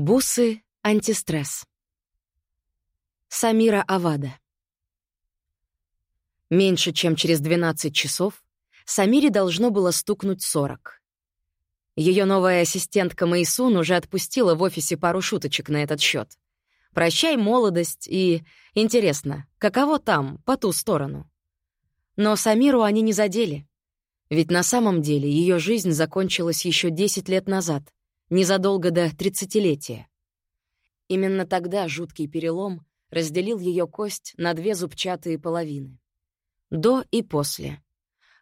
Бусы антистресс. Самира Авада. Меньше чем через 12 часов Самире должно было стукнуть 40. Ее новая ассистентка Майсун уже отпустила в офисе пару шуточек на этот счет. Прощай молодость и... Интересно, каково там, по ту сторону? Но Самиру они не задели. Ведь на самом деле ее жизнь закончилась еще 10 лет назад — незадолго до тридцатилетия. Именно тогда жуткий перелом разделил ее кость на две зубчатые половины. До и после.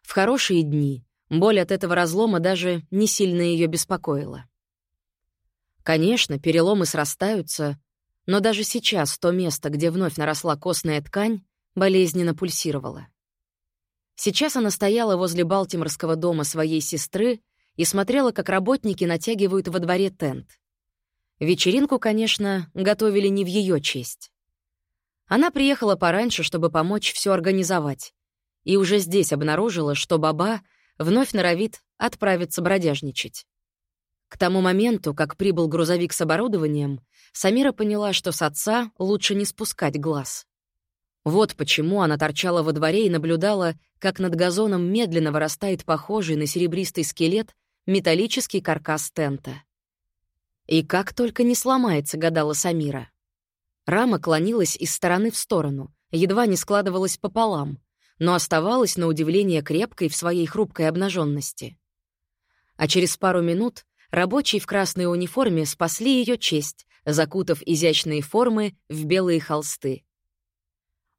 В хорошие дни боль от этого разлома даже не сильно ее беспокоила. Конечно, переломы срастаются, но даже сейчас то место, где вновь наросла костная ткань, болезненно пульсировало. Сейчас она стояла возле Балтиморского дома своей сестры и смотрела, как работники натягивают во дворе тент. Вечеринку, конечно, готовили не в ее честь. Она приехала пораньше, чтобы помочь все организовать, и уже здесь обнаружила, что баба вновь норовит отправиться бродяжничать. К тому моменту, как прибыл грузовик с оборудованием, Самира поняла, что с отца лучше не спускать глаз. Вот почему она торчала во дворе и наблюдала, как над газоном медленно вырастает похожий на серебристый скелет металлический каркас тента. И как только не сломается, гадала Самира. Рама клонилась из стороны в сторону, едва не складывалась пополам, но оставалась на удивление крепкой в своей хрупкой обнаженности. А через пару минут рабочие в красной униформе спасли ее честь, закутав изящные формы в белые холсты.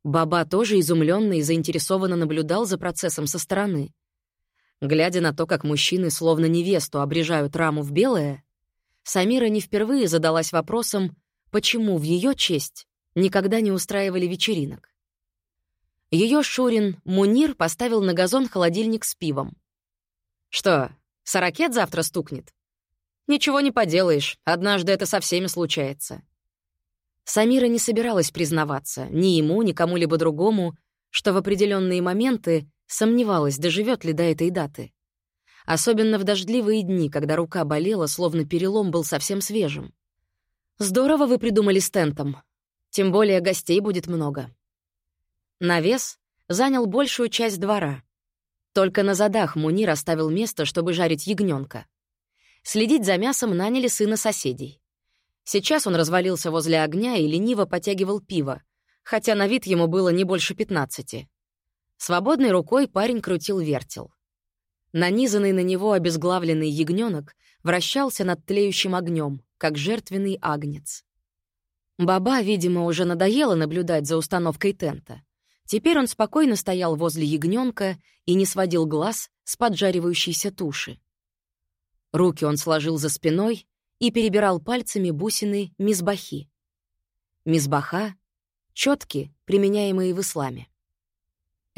Баба тоже изумленно и заинтересованно наблюдал за процессом со стороны. Глядя на то, как мужчины словно невесту обрежают раму в белое, Самира не впервые задалась вопросом, почему в ее честь никогда не устраивали вечеринок. Ее Шурин Мунир поставил на газон холодильник с пивом. «Что, сорокет завтра стукнет?» «Ничего не поделаешь, однажды это со всеми случается». Самира не собиралась признаваться ни ему, ни кому-либо другому, что в определенные моменты Сомневалась, доживет ли до этой даты. Особенно в дождливые дни, когда рука болела, словно перелом был совсем свежим. Здорово вы придумали с тентом. Тем более гостей будет много. Навес занял большую часть двора. Только на задах Мунир оставил место, чтобы жарить ягненка. Следить за мясом наняли сына соседей. Сейчас он развалился возле огня и лениво потягивал пиво, хотя на вид ему было не больше пятнадцати. Свободной рукой парень крутил вертел. Нанизанный на него обезглавленный ягненок вращался над тлеющим огнем, как жертвенный агнец. Баба, видимо, уже надоело наблюдать за установкой тента. Теперь он спокойно стоял возле ягненка и не сводил глаз с поджаривающейся туши. Руки он сложил за спиной и перебирал пальцами бусины мизбахи. Мизбаха — четки, применяемые в исламе.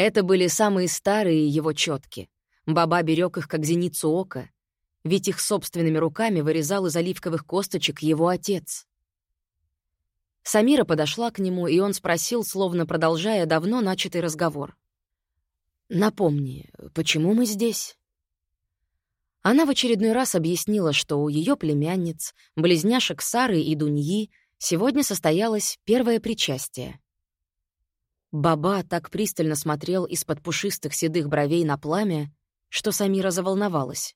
Это были самые старые его четки. Баба берег их как зеницу ока, ведь их собственными руками вырезал из оливковых косточек его отец. Самира подошла к нему, и он спросил, словно продолжая давно начатый разговор. «Напомни, почему мы здесь?» Она в очередной раз объяснила, что у ее племянниц, близняшек Сары и Дуньи, сегодня состоялось первое причастие. Баба так пристально смотрел из-под пушистых седых бровей на пламя, что Самира заволновалась.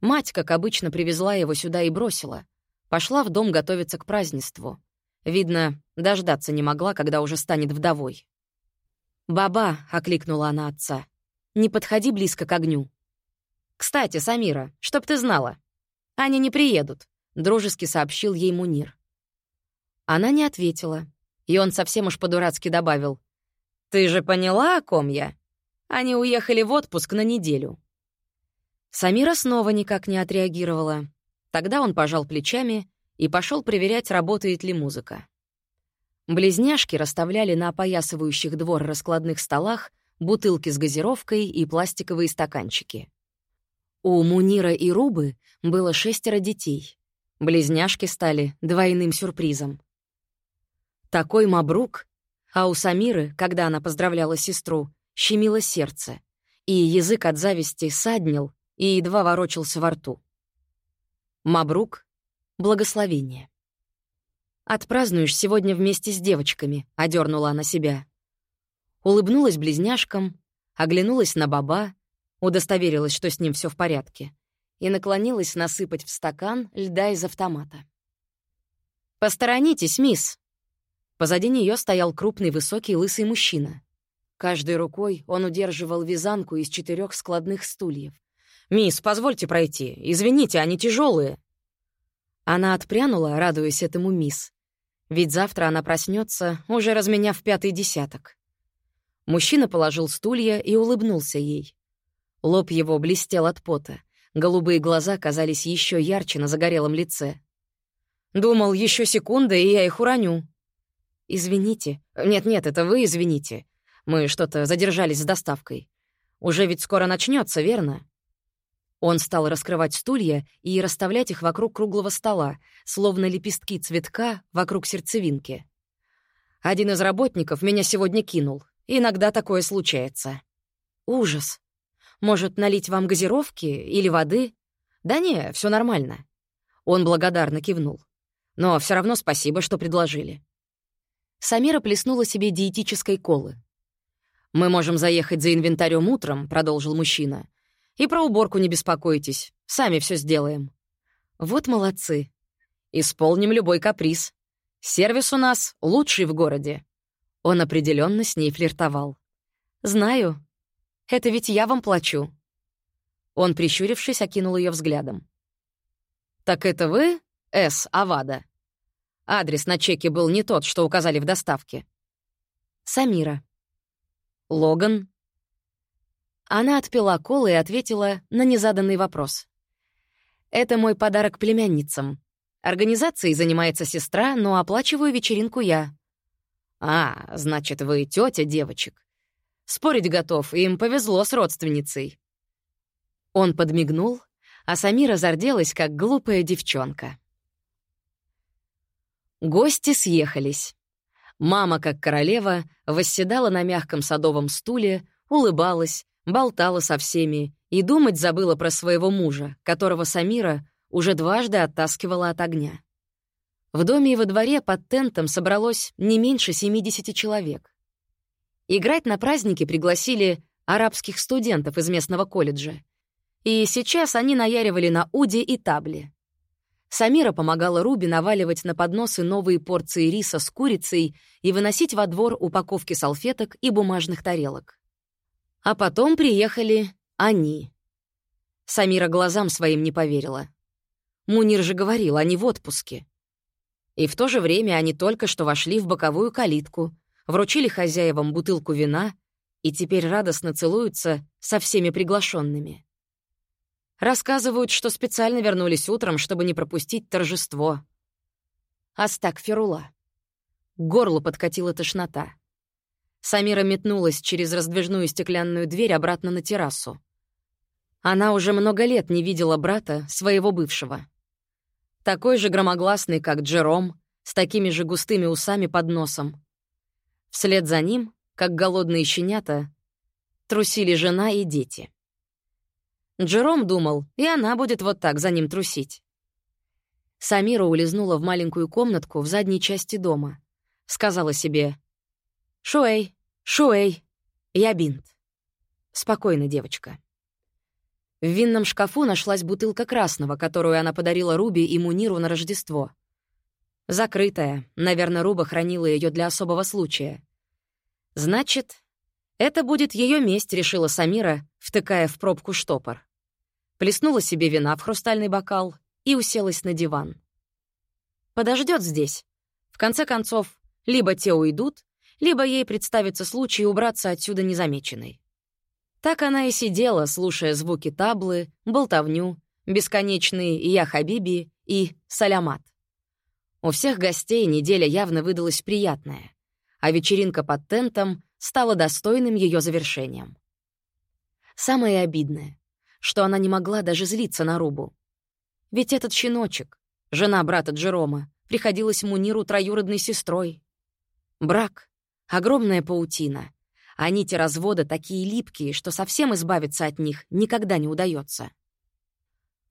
Мать, как обычно, привезла его сюда и бросила. Пошла в дом готовиться к празднеству. Видно, дождаться не могла, когда уже станет вдовой. «Баба», — окликнула она отца, — «не подходи близко к огню». «Кстати, Самира, чтоб ты знала, они не приедут», — дружески сообщил ей Мунир. Она не ответила, и он совсем уж по-дурацки добавил. «Ты же поняла, о ком я? Они уехали в отпуск на неделю». Самира снова никак не отреагировала. Тогда он пожал плечами и пошел проверять, работает ли музыка. Близняшки расставляли на опоясывающих двор раскладных столах бутылки с газировкой и пластиковые стаканчики. У Мунира и Рубы было шестеро детей. Близняшки стали двойным сюрпризом. Такой мабрук. А у Самиры, когда она поздравляла сестру, щемило сердце, и язык от зависти саднил и едва ворочался во рту. Мабрук Благословение. «Отпразднуешь сегодня вместе с девочками», — одернула она себя. Улыбнулась близняшкам, оглянулась на баба, удостоверилась, что с ним все в порядке, и наклонилась насыпать в стакан льда из автомата. «Посторонитесь, мисс!» Позади нее стоял крупный, высокий, лысый мужчина. Каждой рукой он удерживал вязанку из четырех складных стульев. «Мисс, позвольте пройти. Извините, они тяжелые. Она отпрянула, радуясь этому мисс. Ведь завтра она проснется, уже разменяв пятый десяток. Мужчина положил стулья и улыбнулся ей. Лоб его блестел от пота. Голубые глаза казались еще ярче на загорелом лице. Думал, еще секунда, и я их уроню. Извините. Нет-нет, это вы извините. Мы что-то задержались с доставкой. Уже ведь скоро начнется, верно? Он стал раскрывать стулья и расставлять их вокруг круглого стола, словно лепестки цветка вокруг сердцевинки. Один из работников меня сегодня кинул. Иногда такое случается. Ужас. Может, налить вам газировки или воды? Да не, все нормально. Он благодарно кивнул. Но все равно спасибо, что предложили. Самира плеснула себе диетической колы. «Мы можем заехать за инвентарем утром», — продолжил мужчина. «И про уборку не беспокойтесь. Сами все сделаем». «Вот молодцы. Исполним любой каприз. Сервис у нас лучший в городе». Он определенно с ней флиртовал. «Знаю. Это ведь я вам плачу». Он, прищурившись, окинул ее взглядом. «Так это вы, С. Авада?» Адрес на чеке был не тот, что указали в доставке. Самира. Логан. Она отпила колы и ответила на незаданный вопрос. «Это мой подарок племянницам. Организацией занимается сестра, но оплачиваю вечеринку я». «А, значит, вы тетя девочек. Спорить готов, им повезло с родственницей». Он подмигнул, а Самира зарделась, как глупая девчонка. Гости съехались. Мама, как королева, восседала на мягком садовом стуле, улыбалась, болтала со всеми и думать забыла про своего мужа, которого Самира уже дважды оттаскивала от огня. В доме и во дворе под тентом собралось не меньше 70 человек. Играть на празднике пригласили арабских студентов из местного колледжа. И сейчас они наяривали на уде и табле. Самира помогала Руби наваливать на подносы новые порции риса с курицей и выносить во двор упаковки салфеток и бумажных тарелок. А потом приехали они. Самира глазам своим не поверила. Мунир же говорил, они в отпуске. И в то же время они только что вошли в боковую калитку, вручили хозяевам бутылку вина и теперь радостно целуются со всеми приглашенными. Рассказывают, что специально вернулись утром, чтобы не пропустить торжество. Астак Ферула. К горлу подкатила тошнота. Самира метнулась через раздвижную стеклянную дверь обратно на террасу. Она уже много лет не видела брата, своего бывшего. Такой же громогласный, как Джером, с такими же густыми усами под носом. Вслед за ним, как голодные щенята, трусили жена и дети. Джером думал, и она будет вот так за ним трусить. Самира улизнула в маленькую комнатку в задней части дома. Сказала себе «Шуэй, Шуэй, я бинт». Спокойно, девочка. В винном шкафу нашлась бутылка красного, которую она подарила Руби и Муниру на Рождество. Закрытая, наверное, Руба хранила ее для особого случая. Значит, это будет ее месть, решила Самира, втыкая в пробку штопор. Плеснула себе вина в хрустальный бокал и уселась на диван. Подождет здесь. В конце концов, либо те уйдут, либо ей представится случай убраться отсюда незамеченной. Так она и сидела, слушая звуки таблы, болтовню, бесконечные «Я Хабиби» и «Салямат». У всех гостей неделя явно выдалась приятная, а вечеринка под тентом стало достойным ее завершением. Самое обидное, что она не могла даже злиться на Рубу. Ведь этот щеночек, жена брата Джерома, приходилась Муниру троюродной сестрой. Брак — огромная паутина, а нити развода такие липкие, что совсем избавиться от них никогда не удается.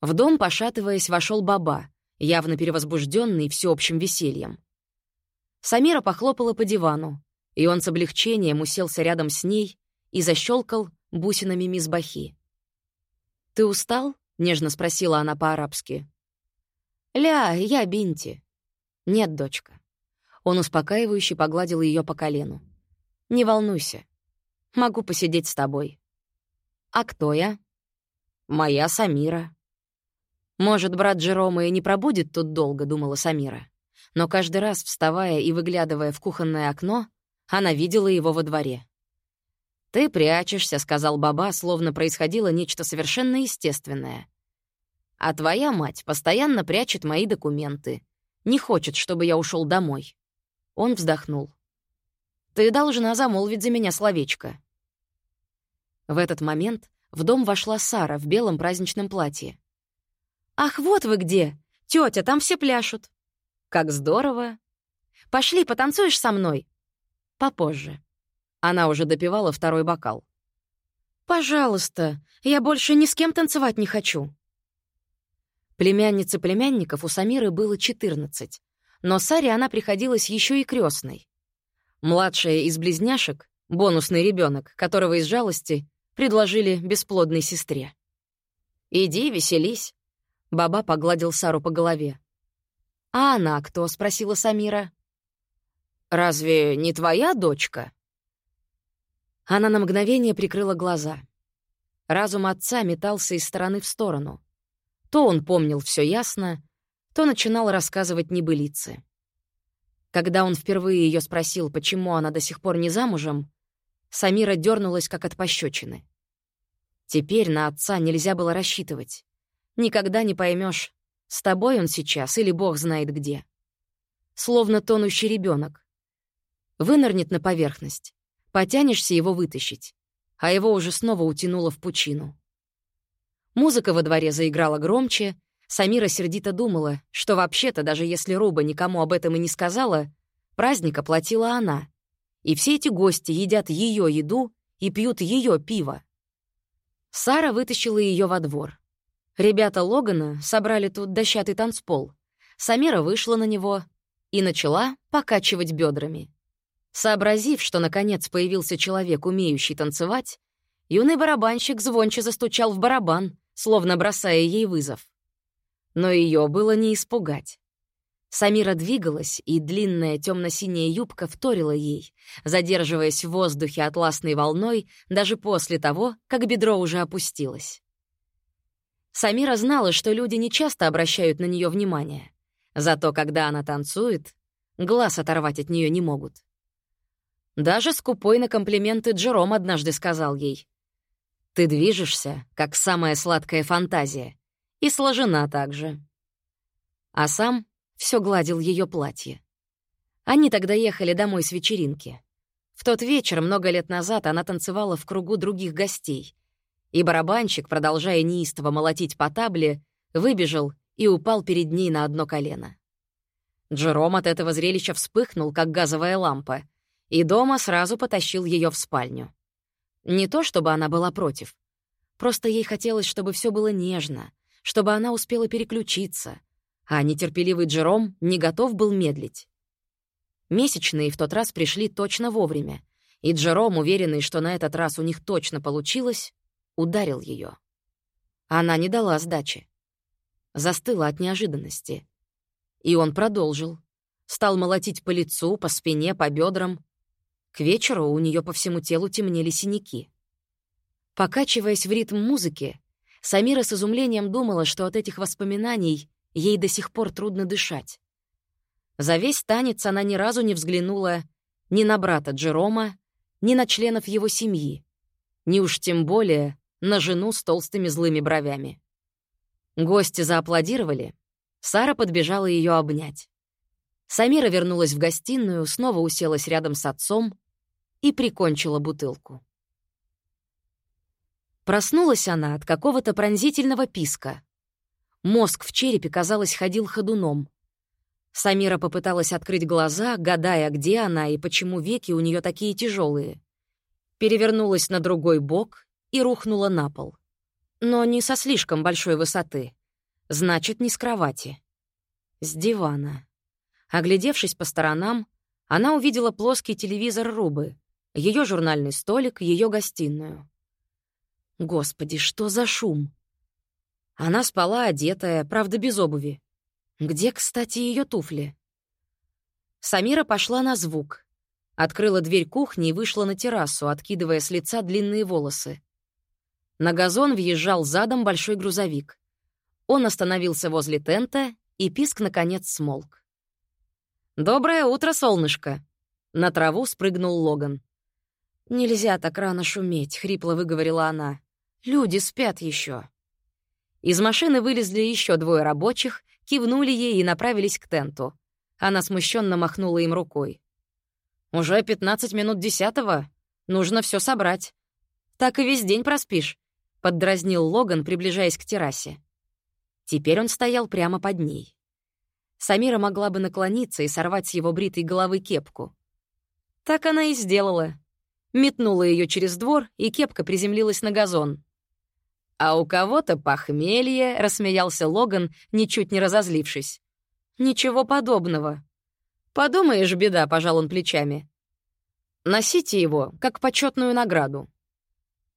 В дом, пошатываясь, вошел Баба явно перевозбужденный всеобщим весельем. Самира похлопала по дивану, и он с облегчением уселся рядом с ней и защелкал бусинами мисбахи. «Ты устал?» — нежно спросила она по-арабски. «Ля, я Бинти». «Нет, дочка». Он успокаивающе погладил ее по колену. «Не волнуйся. Могу посидеть с тобой». «А кто я?» «Моя Самира». «Может, брат Джерома и не пробудет тут долго», — думала Самира. Но каждый раз, вставая и выглядывая в кухонное окно, она видела его во дворе. «Ты прячешься», — сказал Баба, словно происходило нечто совершенно естественное. «А твоя мать постоянно прячет мои документы. Не хочет, чтобы я ушел домой». Он вздохнул. «Ты должна замолвить за меня словечко». В этот момент в дом вошла Сара в белом праздничном платье. «Ах, вот вы где! Тетя, там все пляшут!» «Как здорово! Пошли, потанцуешь со мной?» «Попозже». Она уже допивала второй бокал. «Пожалуйста, я больше ни с кем танцевать не хочу». Племянницы племянников у Самиры было 14, но Саре она приходилась еще и крестной. Младшая из близняшек, бонусный ребенок, которого из жалости предложили бесплодной сестре. «Иди, веселись», — Баба погладил Сару по голове. «А она кто?» — спросила Самира. «Разве не твоя дочка?» Она на мгновение прикрыла глаза. Разум отца метался из стороны в сторону. То он помнил все ясно, то начинал рассказывать небылицы. Когда он впервые ее спросил, почему она до сих пор не замужем, Самира дернулась как от пощечины. Теперь на отца нельзя было рассчитывать. Никогда не поймешь, с тобой он сейчас или бог знает где. Словно тонущий ребенок. Вынырнет на поверхность, Потянешься его вытащить, а его уже снова утянуло в пучину. Музыка во дворе заиграла громче, Самира сердито думала, что вообще-то, даже если Руба никому об этом и не сказала, праздник оплатила она. И все эти гости едят ее еду и пьют ее пиво. Сара вытащила ее во двор. Ребята Логана собрали тут дощатый танцпол. Самира вышла на него и начала покачивать бедрами. Сообразив, что наконец появился человек, умеющий танцевать, юный барабанщик звонче застучал в барабан, словно бросая ей вызов. Но ее было не испугать. Самира двигалась, и длинная темно-синяя юбка вторила ей, задерживаясь в воздухе атласной волной даже после того, как бедро уже опустилось. Самира знала, что люди не часто обращают на нее внимание. Зато когда она танцует, глаз оторвать от нее не могут. Даже скупой на комплименты Джером однажды сказал ей. «Ты движешься, как самая сладкая фантазия, и сложена так же». А сам все гладил ее платье. Они тогда ехали домой с вечеринки. В тот вечер, много лет назад, она танцевала в кругу других гостей, и барабанщик, продолжая неистово молотить по табле, выбежал и упал перед ней на одно колено. Джером от этого зрелища вспыхнул, как газовая лампа, и дома сразу потащил ее в спальню. Не то, чтобы она была против. Просто ей хотелось, чтобы все было нежно, чтобы она успела переключиться, а нетерпеливый Джером не готов был медлить. Месячные в тот раз пришли точно вовремя, и Джером, уверенный, что на этот раз у них точно получилось, ударил ее. Она не дала сдачи. Застыла от неожиданности. И он продолжил. Стал молотить по лицу, по спине, по бедрам. К вечеру у нее по всему телу темнели синяки. Покачиваясь в ритм музыки, Самира с изумлением думала, что от этих воспоминаний ей до сих пор трудно дышать. За весь танец она ни разу не взглянула ни на брата Джерома, ни на членов его семьи, ни уж тем более на жену с толстыми злыми бровями. Гости зааплодировали, Сара подбежала ее обнять. Самира вернулась в гостиную, снова уселась рядом с отцом, и прикончила бутылку. Проснулась она от какого-то пронзительного писка. Мозг в черепе, казалось, ходил ходуном. Самира попыталась открыть глаза, гадая, где она и почему веки у нее такие тяжелые. Перевернулась на другой бок и рухнула на пол. Но не со слишком большой высоты. Значит, не с кровати. С дивана. Оглядевшись по сторонам, она увидела плоский телевизор Рубы, ее журнальный столик, ее гостиную. Господи, что за шум! Она спала одетая, правда, без обуви. Где, кстати, ее туфли? Самира пошла на звук. Открыла дверь кухни и вышла на террасу, откидывая с лица длинные волосы. На газон въезжал задом большой грузовик. Он остановился возле тента, и писк, наконец, смолк. «Доброе утро, солнышко!» На траву спрыгнул Логан. «Нельзя так рано шуметь», — хрипло выговорила она. «Люди спят еще. Из машины вылезли еще двое рабочих, кивнули ей и направились к тенту. Она смущенно махнула им рукой. «Уже пятнадцать минут десятого. Нужно все собрать. Так и весь день проспишь», — поддразнил Логан, приближаясь к террасе. Теперь он стоял прямо под ней. Самира могла бы наклониться и сорвать с его бритой головы кепку. Так она и сделала. Метнула ее через двор, и кепка приземлилась на газон. «А у кого-то похмелье», — рассмеялся Логан, ничуть не разозлившись. «Ничего подобного». «Подумаешь, беда», — пожал он плечами. «Носите его, как почетную награду».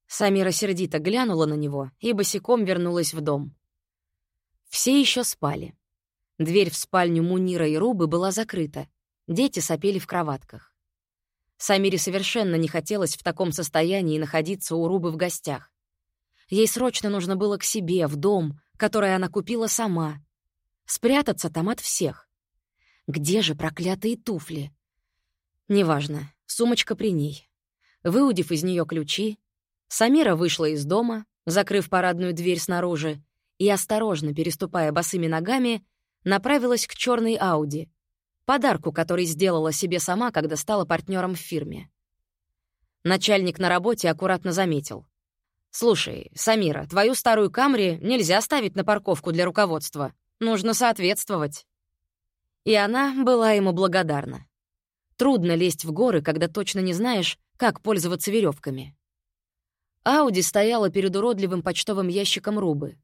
Самира сердито глянула на него и босиком вернулась в дом. Все еще спали. Дверь в спальню Мунира и Рубы была закрыта. Дети сопели в кроватках. Самире совершенно не хотелось в таком состоянии находиться у Рубы в гостях. Ей срочно нужно было к себе, в дом, который она купила сама. Спрятаться там от всех. Где же проклятые туфли? Неважно, сумочка при ней. Выудив из нее ключи, Самира вышла из дома, закрыв парадную дверь снаружи, и, осторожно переступая босыми ногами, направилась к черной Ауди, подарку, который сделала себе сама, когда стала партнером в фирме. Начальник на работе аккуратно заметил. «Слушай, Самира, твою старую Камри нельзя ставить на парковку для руководства. Нужно соответствовать». И она была ему благодарна. Трудно лезть в горы, когда точно не знаешь, как пользоваться веревками. Ауди стояла перед уродливым почтовым ящиком Рубы.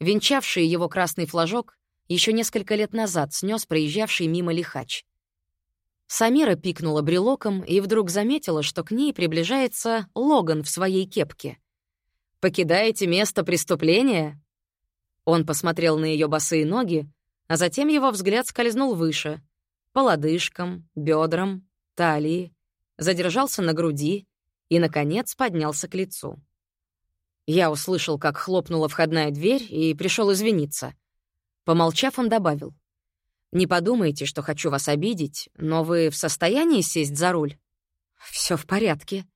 Венчавший его красный флажок еще несколько лет назад снес проезжавший мимо лихач. Самира пикнула брелоком и вдруг заметила, что к ней приближается Логан в своей кепке. Покидаете место преступления?» Он посмотрел на ее босые ноги, а затем его взгляд скользнул выше, по лодыжкам, бедрам, талии, задержался на груди и, наконец, поднялся к лицу. Я услышал, как хлопнула входная дверь, и пришел извиниться. Помолчав, он добавил. «Не подумайте, что хочу вас обидеть, но вы в состоянии сесть за руль?» Все в порядке.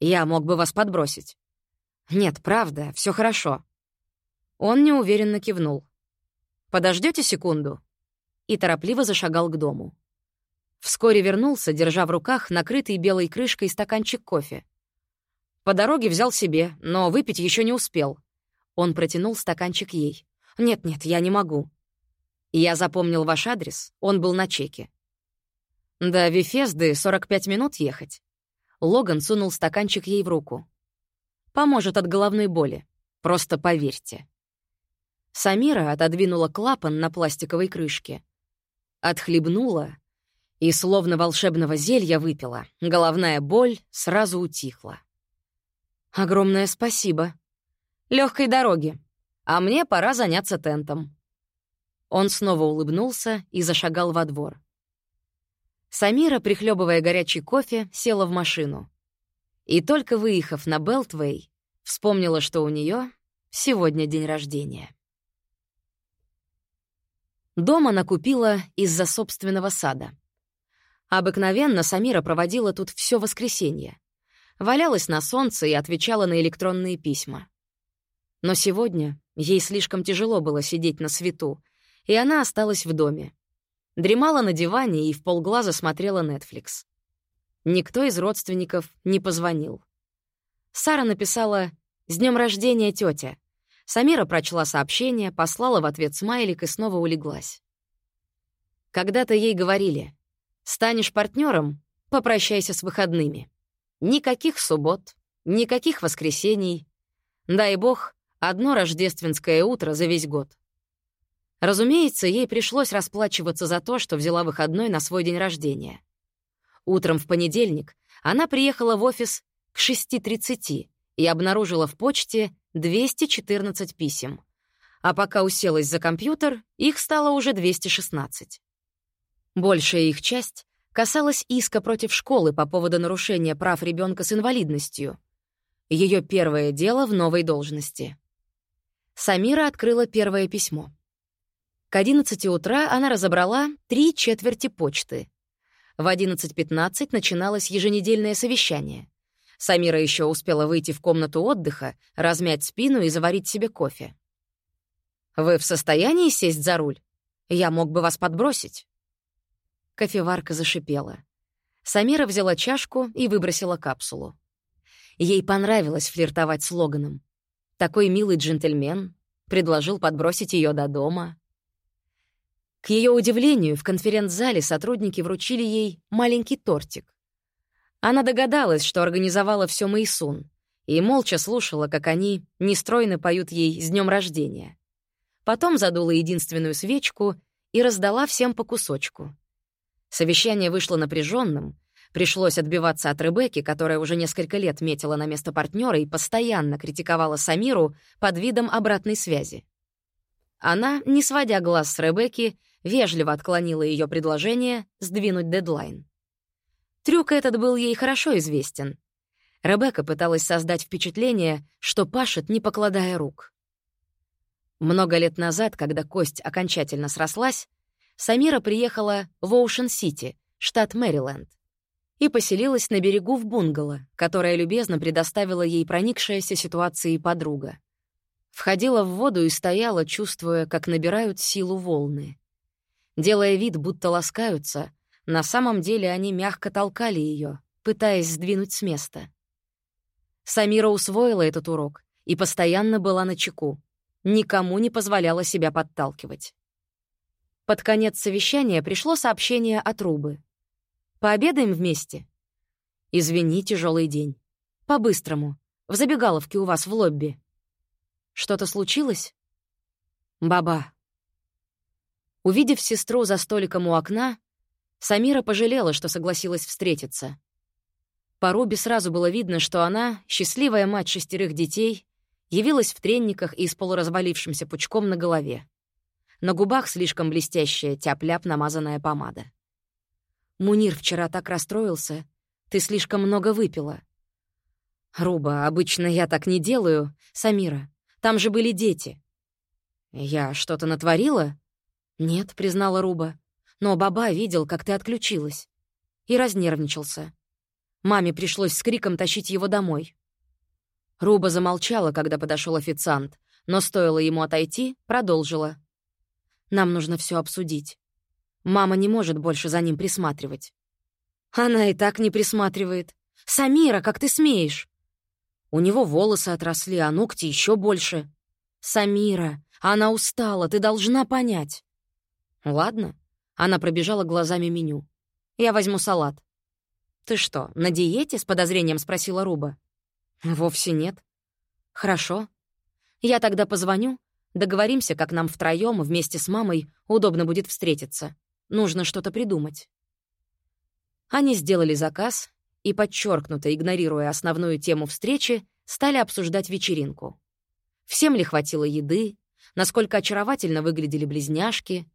Я мог бы вас подбросить». «Нет, правда, все хорошо». Он неуверенно кивнул. Подождете секунду?» И торопливо зашагал к дому. Вскоре вернулся, держа в руках накрытый белой крышкой стаканчик кофе. По дороге взял себе, но выпить еще не успел. Он протянул стаканчик ей. «Нет-нет, я не могу». Я запомнил ваш адрес, он был на чеке. До Вифезды 45 минут ехать. Логан сунул стаканчик ей в руку. Поможет от головной боли. Просто поверьте. Самира отодвинула клапан на пластиковой крышке. Отхлебнула и, словно волшебного зелья, выпила. Головная боль сразу утихла. «Огромное спасибо. Легкой дороги. А мне пора заняться тентом». Он снова улыбнулся и зашагал во двор. Самира, прихлебывая горячий кофе, села в машину. И только выехав на Белтвей, вспомнила, что у нее сегодня день рождения. Дом она купила из-за собственного сада. Обыкновенно Самира проводила тут все воскресенье. Валялась на солнце и отвечала на электронные письма. Но сегодня ей слишком тяжело было сидеть на свету, и она осталась в доме. Дремала на диване и в полглаза смотрела Netflix. Никто из родственников не позвонил. Сара написала «С днем рождения, тетя. Самира прочла сообщение, послала в ответ смайлик и снова улеглась. Когда-то ей говорили «Станешь партнером, попрощайся с выходными. Никаких суббот, никаких воскресений. Дай бог, одно рождественское утро за весь год». Разумеется, ей пришлось расплачиваться за то, что взяла выходной на свой день рождения. Утром в понедельник она приехала в офис к 6.30 и обнаружила в почте 214 писем. А пока уселась за компьютер, их стало уже 216. Большая их часть касалась иска против школы по поводу нарушения прав ребенка с инвалидностью. Ее первое дело в новой должности. Самира открыла первое письмо. К 11 утра она разобрала три четверти почты. В 11.15 начиналось еженедельное совещание. Самира еще успела выйти в комнату отдыха, размять спину и заварить себе кофе. «Вы в состоянии сесть за руль? Я мог бы вас подбросить». Кофеварка зашипела. Самира взяла чашку и выбросила капсулу. Ей понравилось флиртовать с Логаном. Такой милый джентльмен предложил подбросить ее до дома. К ее удивлению, в конференц-зале сотрудники вручили ей маленький тортик. Она догадалась, что организовала все Мэйсун, и молча слушала, как они нестройно поют ей «С днем рождения». Потом задула единственную свечку и раздала всем по кусочку. Совещание вышло напряженным. Пришлось отбиваться от Ребекки, которая уже несколько лет метила на место партнера и постоянно критиковала Самиру под видом обратной связи. Она, не сводя глаз с Ребекки, вежливо отклонила ее предложение сдвинуть дедлайн. Трюк этот был ей хорошо известен. Ребекка пыталась создать впечатление, что пашет, не покладая рук. Много лет назад, когда кость окончательно срослась, Самира приехала в Оушен-Сити, штат Мэриленд, и поселилась на берегу в бунгало, которое любезно предоставила ей проникшаяся ситуацией подруга. Входила в воду и стояла, чувствуя, как набирают силу волны. Делая вид, будто ласкаются, на самом деле они мягко толкали ее, пытаясь сдвинуть с места. Самира усвоила этот урок и постоянно была на чеку, никому не позволяла себя подталкивать. Под конец совещания пришло сообщение от Рубы. «Пообедаем вместе?» «Извини, тяжелый день. По-быстрому. В забегаловке у вас в лобби». «Что-то случилось?» «Баба». Увидев сестру за столиком у окна, Самира пожалела, что согласилась встретиться. По Руби сразу было видно, что она, счастливая мать шестерых детей, явилась в тренниках и с полуразвалившимся пучком на голове. На губах слишком блестящая тяп-ляп намазанная помада. «Мунир вчера так расстроился. Ты слишком много выпила». «Руба, обычно я так не делаю. Самира, там же были дети». «Я что-то натворила?» «Нет», — признала Руба. «Но Баба видел, как ты отключилась». И разнервничался. Маме пришлось с криком тащить его домой. Руба замолчала, когда подошел официант, но стоило ему отойти, продолжила. Нам нужно все обсудить. Мама не может больше за ним присматривать. Она и так не присматривает. Самира, как ты смеешь? У него волосы отросли, а ногти еще больше. Самира, она устала, ты должна понять. Ладно. Она пробежала глазами меню. Я возьму салат. «Ты что, на диете?» — с подозрением спросила Руба. «Вовсе нет». «Хорошо. Я тогда позвоню Договоримся, как нам втроём вместе с мамой удобно будет встретиться. Нужно что-то придумать». Они сделали заказ и, подчеркнуто игнорируя основную тему встречи, стали обсуждать вечеринку. Всем ли хватило еды, насколько очаровательно выглядели близняшки,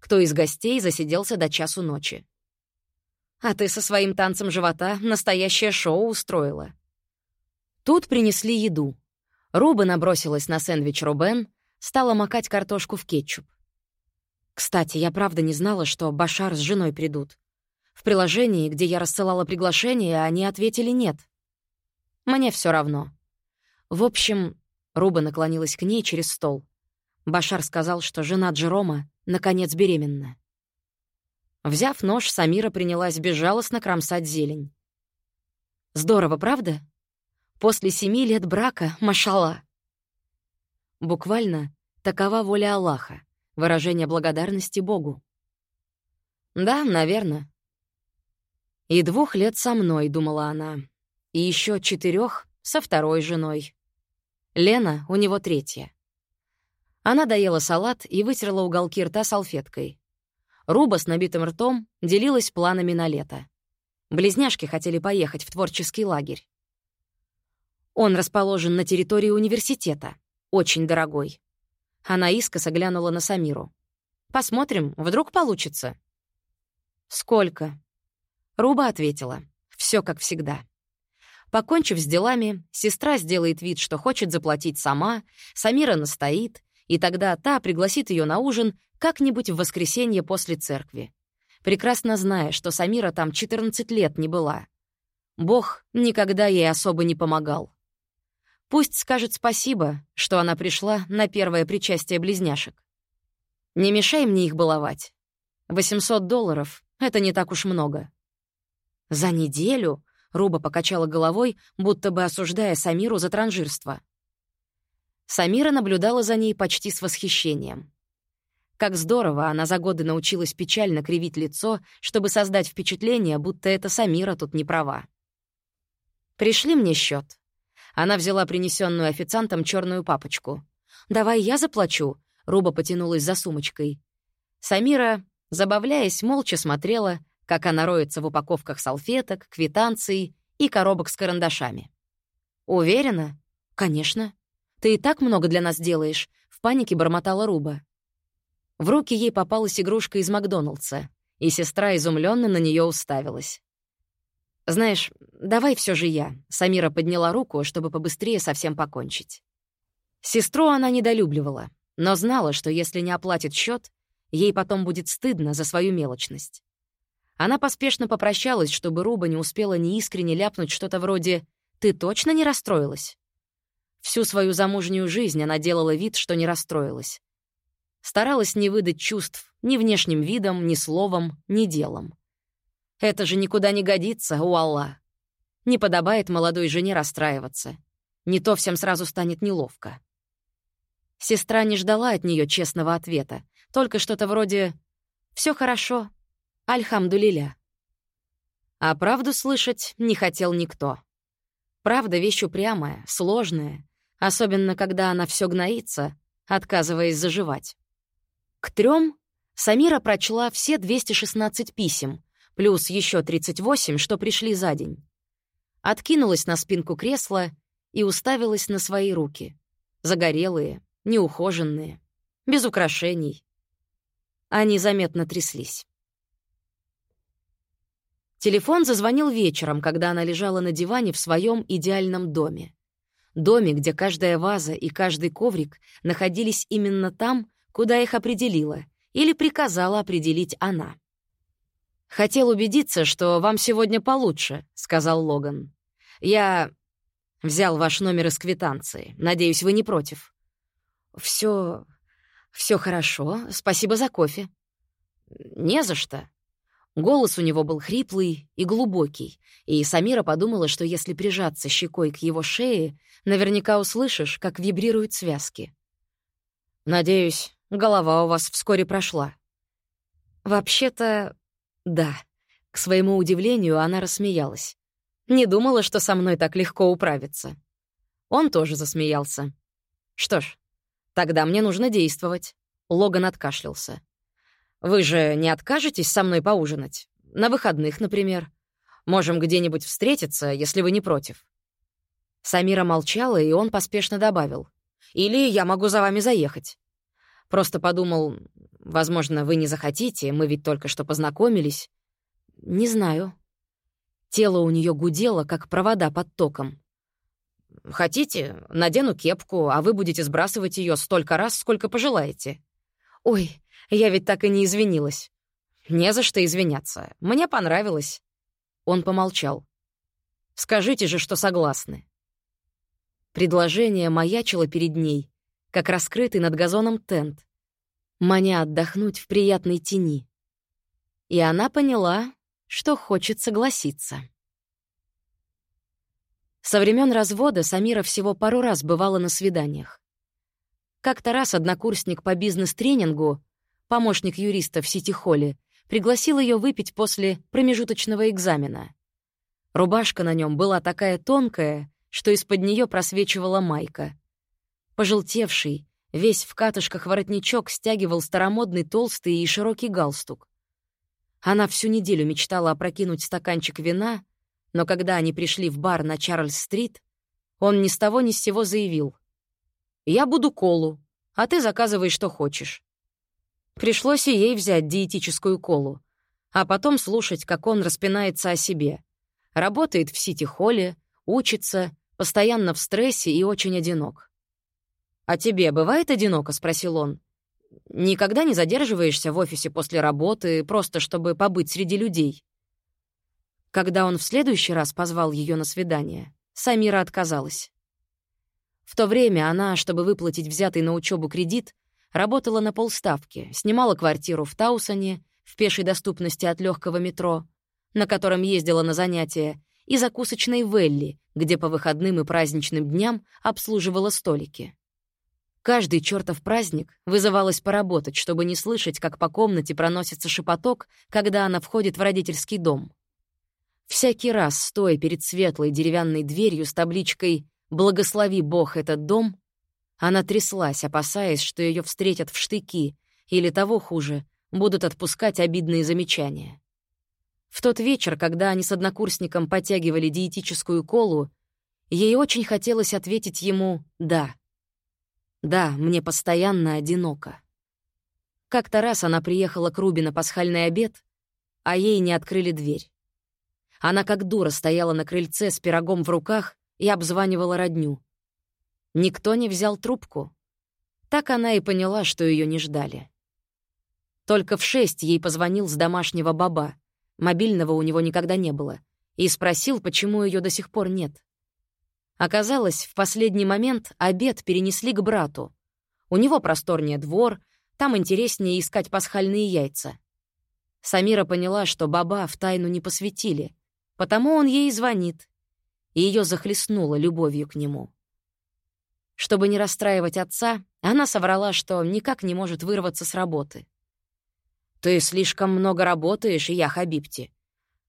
кто из гостей засиделся до часу ночи. А ты со своим танцем живота настоящее шоу устроила. Тут принесли еду. Руба набросилась на сэндвич Рубен, стала макать картошку в кетчуп. Кстати, я правда не знала, что Башар с женой придут. В приложении, где я рассылала приглашение, они ответили «нет». Мне все равно. В общем, Руба наклонилась к ней через стол. Башар сказал, что жена Джерома наконец беременна. Взяв нож, Самира принялась безжалостно кромсать зелень. «Здорово, правда? После семи лет брака, машала!» Буквально такова воля Аллаха, выражение благодарности Богу. Да, наверное. И двух лет со мной, думала она, и еще четырех со второй женой. Лена у него третья. Она доела салат и вытерла уголки рта салфеткой. Руба с набитым ртом делилась планами на лето. Близняшки хотели поехать в творческий лагерь. Он расположен на территории университета. Очень дорогой. Она искоса глянула на Самиру. «Посмотрим, вдруг получится». «Сколько?» Руба ответила. Все как всегда. Покончив с делами, сестра сделает вид, что хочет заплатить сама, Самира настоит, и тогда та пригласит ее на ужин как-нибудь в воскресенье после церкви. Прекрасно зная, что Самира там 14 лет не была. Бог никогда ей особо не помогал. Пусть скажет спасибо, что она пришла на первое причастие близняшек. Не мешай мне их баловать. 800 долларов — это не так уж много. «За неделю?» — Руба покачала головой, будто бы осуждая Самиру за транжирство. Самира наблюдала за ней почти с восхищением. Как здорово она за годы научилась печально кривить лицо, чтобы создать впечатление, будто это Самира тут не права. «Пришли мне счет. Она взяла принесенную официантом черную папочку. «Давай я заплачу», — Руба потянулась за сумочкой. Самира, забавляясь, молча смотрела, как она роется в упаковках салфеток, квитанций и коробок с карандашами. «Уверена?» «Конечно. Ты и так много для нас делаешь», — в панике бормотала Руба. В руки ей попалась игрушка из Макдоналдса, и сестра изумленно на нее уставилась. «Знаешь, давай все же я», — Самира подняла руку, чтобы побыстрее совсем покончить. Сестру она недолюбливала, но знала, что если не оплатит счет, ей потом будет стыдно за свою мелочность. Она поспешно попрощалась, чтобы Руба не успела неискренне ляпнуть что-то вроде «Ты точно не расстроилась?» Всю свою замужнюю жизнь она делала вид, что не расстроилась. Старалась не выдать чувств ни внешним видом, ни словом, ни делом. Это же никуда не годится, у Алла. Не подобает молодой жене расстраиваться. Не то всем сразу станет неловко. Сестра не ждала от нее честного ответа, только что-то вроде «Все хорошо, Альхамдулиля». А правду слышать не хотел никто. Правда — вещь упрямая, сложная, особенно когда она все гноится, отказываясь заживать. К трем Самира прочла все 216 писем, плюс еще 38, что пришли за день. Откинулась на спинку кресла и уставилась на свои руки. Загорелые, неухоженные, без украшений. Они заметно тряслись. Телефон зазвонил вечером, когда она лежала на диване в своем идеальном доме. Доме, где каждая ваза и каждый коврик находились именно там, куда их определила или приказала определить она. «Хотел убедиться, что вам сегодня получше», — сказал Логан. «Я взял ваш номер из квитанции. Надеюсь, вы не против». Все, все хорошо. Спасибо за кофе». «Не за что». Голос у него был хриплый и глубокий, и Самира подумала, что если прижаться щекой к его шее, наверняка услышишь, как вибрируют связки. «Надеюсь, голова у вас вскоре прошла». «Вообще-то, да. К своему удивлению, она рассмеялась. Не думала, что со мной так легко управиться. Он тоже засмеялся. Что ж, тогда мне нужно действовать. Логан откашлялся. Вы же не откажетесь со мной поужинать? На выходных, например. Можем где-нибудь встретиться, если вы не против. Самира молчала, и он поспешно добавил. «Или я могу за вами заехать». Просто подумал, возможно, вы не захотите, мы ведь только что познакомились. Не знаю. Тело у нее гудело, как провода под током. Хотите, надену кепку, а вы будете сбрасывать ее столько раз, сколько пожелаете. Ой, я ведь так и не извинилась. Не за что извиняться. Мне понравилось. Он помолчал. Скажите же, что согласны. Предложение маячило перед ней, как раскрытый над газоном тент, маня отдохнуть в приятной тени. И она поняла, что хочет согласиться. Со времен развода Самира всего пару раз бывала на свиданиях. Как-то раз однокурсник по бизнес-тренингу, помощник юриста в Сити-холле, пригласил ее выпить после промежуточного экзамена. Рубашка на нем была такая тонкая, что из-под нее просвечивала майка. Пожелтевший, Весь в катышках воротничок стягивал старомодный толстый и широкий галстук. Она всю неделю мечтала опрокинуть стаканчик вина, но когда они пришли в бар на Чарльз-стрит, он ни с того ни с сего заявил. «Я буду колу, а ты заказывай, что хочешь». Пришлось и ей взять диетическую колу, а потом слушать, как он распинается о себе. Работает в Сити-холле, учится, постоянно в стрессе и очень одинок. «А тебе бывает одиноко?» — спросил он. Никогда не задерживаешься в офисе после работы, просто чтобы побыть среди людей. Когда он в следующий раз позвал ее на свидание, Самира отказалась. В то время она, чтобы выплатить взятый на учебу кредит, работала на полставки, снимала квартиру в Таусоне, в пешей доступности от легкого метро, на котором ездила на занятия, и закусочной Велли, где по выходным и праздничным дням обслуживала столики. Каждый чертов праздник вызывалась поработать, чтобы не слышать, как по комнате проносится шепоток, когда она входит в родительский дом. Всякий раз, стоя перед светлой деревянной дверью с табличкой «Благослови Бог этот дом», она тряслась, опасаясь, что ее встретят в штыки, или того хуже, будут отпускать обидные замечания. В тот вечер, когда они с однокурсником потягивали диетическую колу, ей очень хотелось ответить ему «да». Да, мне постоянно одиноко. Как-то раз она приехала к Руби на пасхальный обед, а ей не открыли дверь. Она как дура стояла на крыльце с пирогом в руках и обзванивала родню. Никто не взял трубку. Так она и поняла, что ее не ждали. Только в шесть ей позвонил с домашнего баба, мобильного у него никогда не было, и спросил, почему ее до сих пор нет. Оказалось, в последний момент обед перенесли к брату. У него просторнее двор, там интереснее искать пасхальные яйца. Самира поняла, что баба в тайну не посвятили, потому он ей звонит, и ее захлестнуло любовью к нему. Чтобы не расстраивать отца, она соврала, что никак не может вырваться с работы. «Ты слишком много работаешь, и я Хабибти.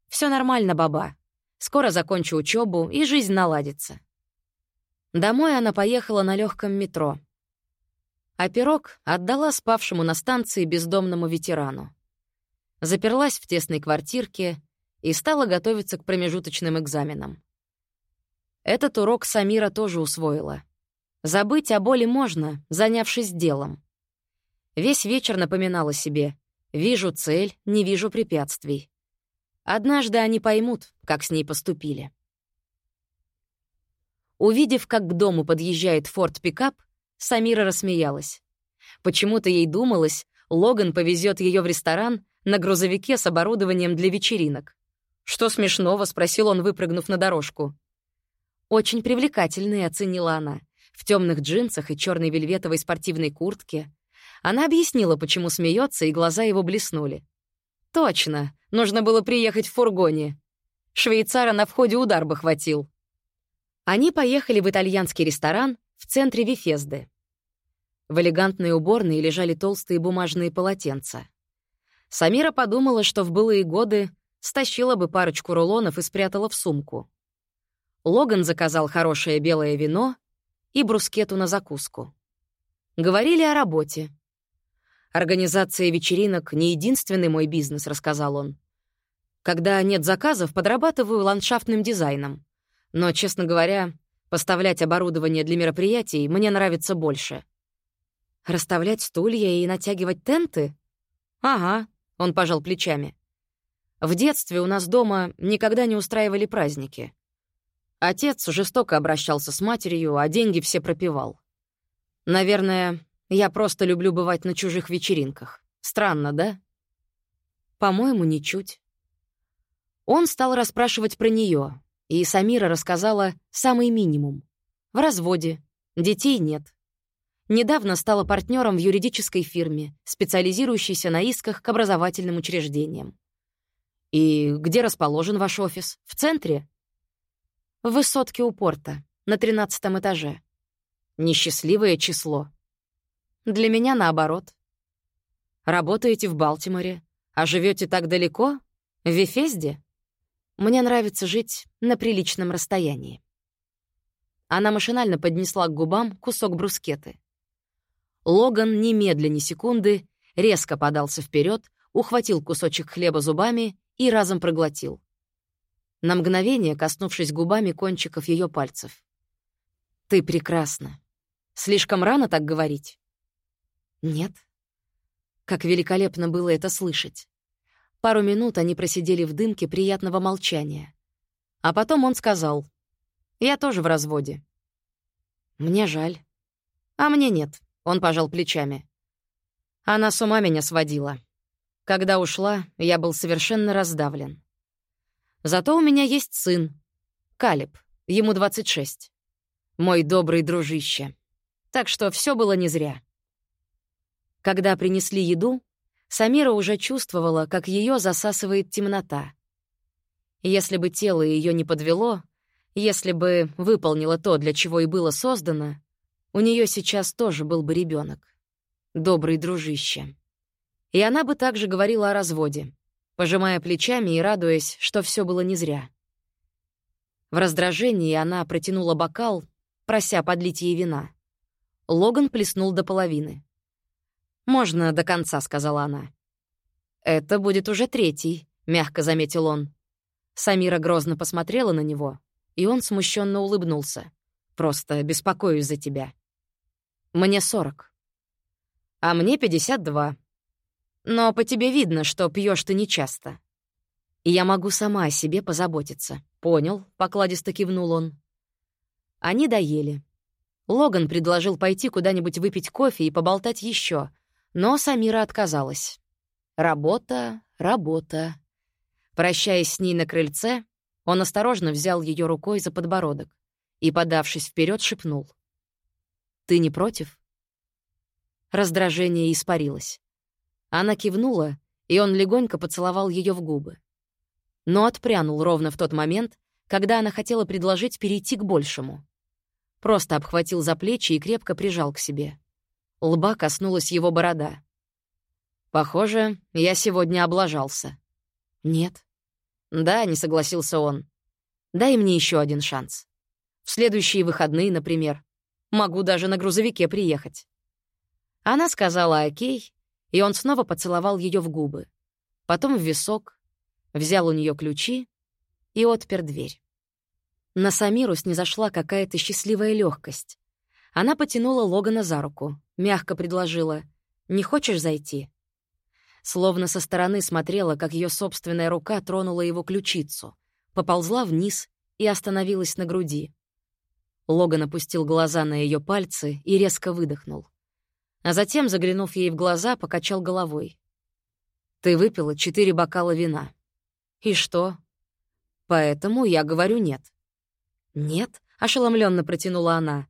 Все нормально, баба. Скоро закончу учебу, и жизнь наладится». Домой она поехала на легком метро. А пирог отдала спавшему на станции бездомному ветерану. Заперлась в тесной квартирке и стала готовиться к промежуточным экзаменам. Этот урок Самира тоже усвоила. Забыть о боли можно, занявшись делом. Весь вечер напоминала себе «Вижу цель, не вижу препятствий». Однажды они поймут, как с ней поступили. Увидев, как к дому подъезжает форт-пикап, Самира рассмеялась. Почему-то ей думалось, Логан повезет ее в ресторан на грузовике с оборудованием для вечеринок. «Что смешного?» — спросил он, выпрыгнув на дорожку. «Очень привлекательный», — оценила она, в темных джинсах и черной вельветовой спортивной куртке. Она объяснила, почему смеется, и глаза его блеснули. «Точно, нужно было приехать в фургоне. Швейцара на входе удар бы хватил». Они поехали в итальянский ресторан в центре Вифезды. В элегантной уборной лежали толстые бумажные полотенца. Самира подумала, что в былые годы стащила бы парочку рулонов и спрятала в сумку. Логан заказал хорошее белое вино и брускету на закуску. Говорили о работе. «Организация вечеринок — не единственный мой бизнес», — рассказал он. «Когда нет заказов, подрабатываю ландшафтным дизайном. Но, честно говоря, поставлять оборудование для мероприятий мне нравится больше. Расставлять стулья и натягивать тенты? Ага, он пожал плечами. В детстве у нас дома никогда не устраивали праздники. Отец жестоко обращался с матерью, а деньги все пропивал. Наверное, я просто люблю бывать на чужих вечеринках. Странно, да? По-моему, ничуть. Он стал расспрашивать про нее, и Самира рассказала самый минимум. В разводе, детей нет. Недавно стала партнером в юридической фирме, специализирующейся на исках к образовательным учреждениям. «И где расположен ваш офис? В центре?» «В высотке у порта, на тринадцатом этаже». «Несчастливое число». «Для меня наоборот». «Работаете в Балтиморе, а живете так далеко? В Вифезде?» Мне нравится жить на приличном расстоянии. Она машинально поднесла к губам кусок брускеты. Логан немедленно секунды резко подался вперед, ухватил кусочек хлеба зубами и разом проглотил. На мгновение коснувшись губами кончиков ее пальцев. «Ты прекрасна. Слишком рано так говорить?» «Нет». Как великолепно было это слышать. Пару минут они просидели в дымке приятного молчания. А потом он сказал, «Я тоже в разводе». «Мне жаль». «А мне нет», — он пожал плечами. Она с ума меня сводила. Когда ушла, я был совершенно раздавлен. Зато у меня есть сын, Калиб, ему 26. Мой добрый дружище. Так что все было не зря. Когда принесли еду, Самира уже чувствовала, как ее засасывает темнота. Если бы тело ее не подвело, если бы выполнило то, для чего и было создано, у нее сейчас тоже был бы ребенок добрый дружище. И она бы также говорила о разводе, пожимая плечами и радуясь, что все было не зря. В раздражении она протянула бокал, прося подлить ей вина. Логан плеснул до половины. «Можно до конца», — сказала она. «Это будет уже третий», — мягко заметил он. Самира грозно посмотрела на него, и он смущенно улыбнулся. «Просто беспокоюсь за тебя». «Мне сорок» а мне 52. Но по тебе видно, что пьешь ты нечасто. И я могу сама о себе позаботиться. Понял, покладисто кивнул он. Они доели. Логан предложил пойти куда-нибудь выпить кофе и поболтать еще, но Самира отказалась. Работа, работа. Прощаясь с ней на крыльце, он осторожно взял ее рукой за подбородок и, подавшись вперед, шепнул. «Ты не против?» Раздражение испарилось. Она кивнула, и он легонько поцеловал ее в губы. Но отпрянул ровно в тот момент, когда она хотела предложить перейти к большему. Просто обхватил за плечи и крепко прижал к себе. Лба коснулась его борода. «Похоже, я сегодня облажался». «Нет». «Да», — не согласился он. «Дай мне еще один шанс. В следующие выходные, например. Могу даже на грузовике приехать». Она сказала «Окей», и он снова поцеловал ее в губы. Потом в висок, взял у нее ключи и отпер дверь. На Самиру снизошла какая-то счастливая легкость. Она потянула Логана за руку, мягко предложила «Не хочешь зайти?» Словно со стороны смотрела, как ее собственная рука тронула его ключицу, поползла вниз и остановилась на груди. Логан опустил глаза на ее пальцы и резко выдохнул а затем, заглянув ей в глаза, покачал головой. «Ты выпила четыре бокала вина». «И что?» «Поэтому я говорю нет». «Нет?» — ошеломленно протянула она.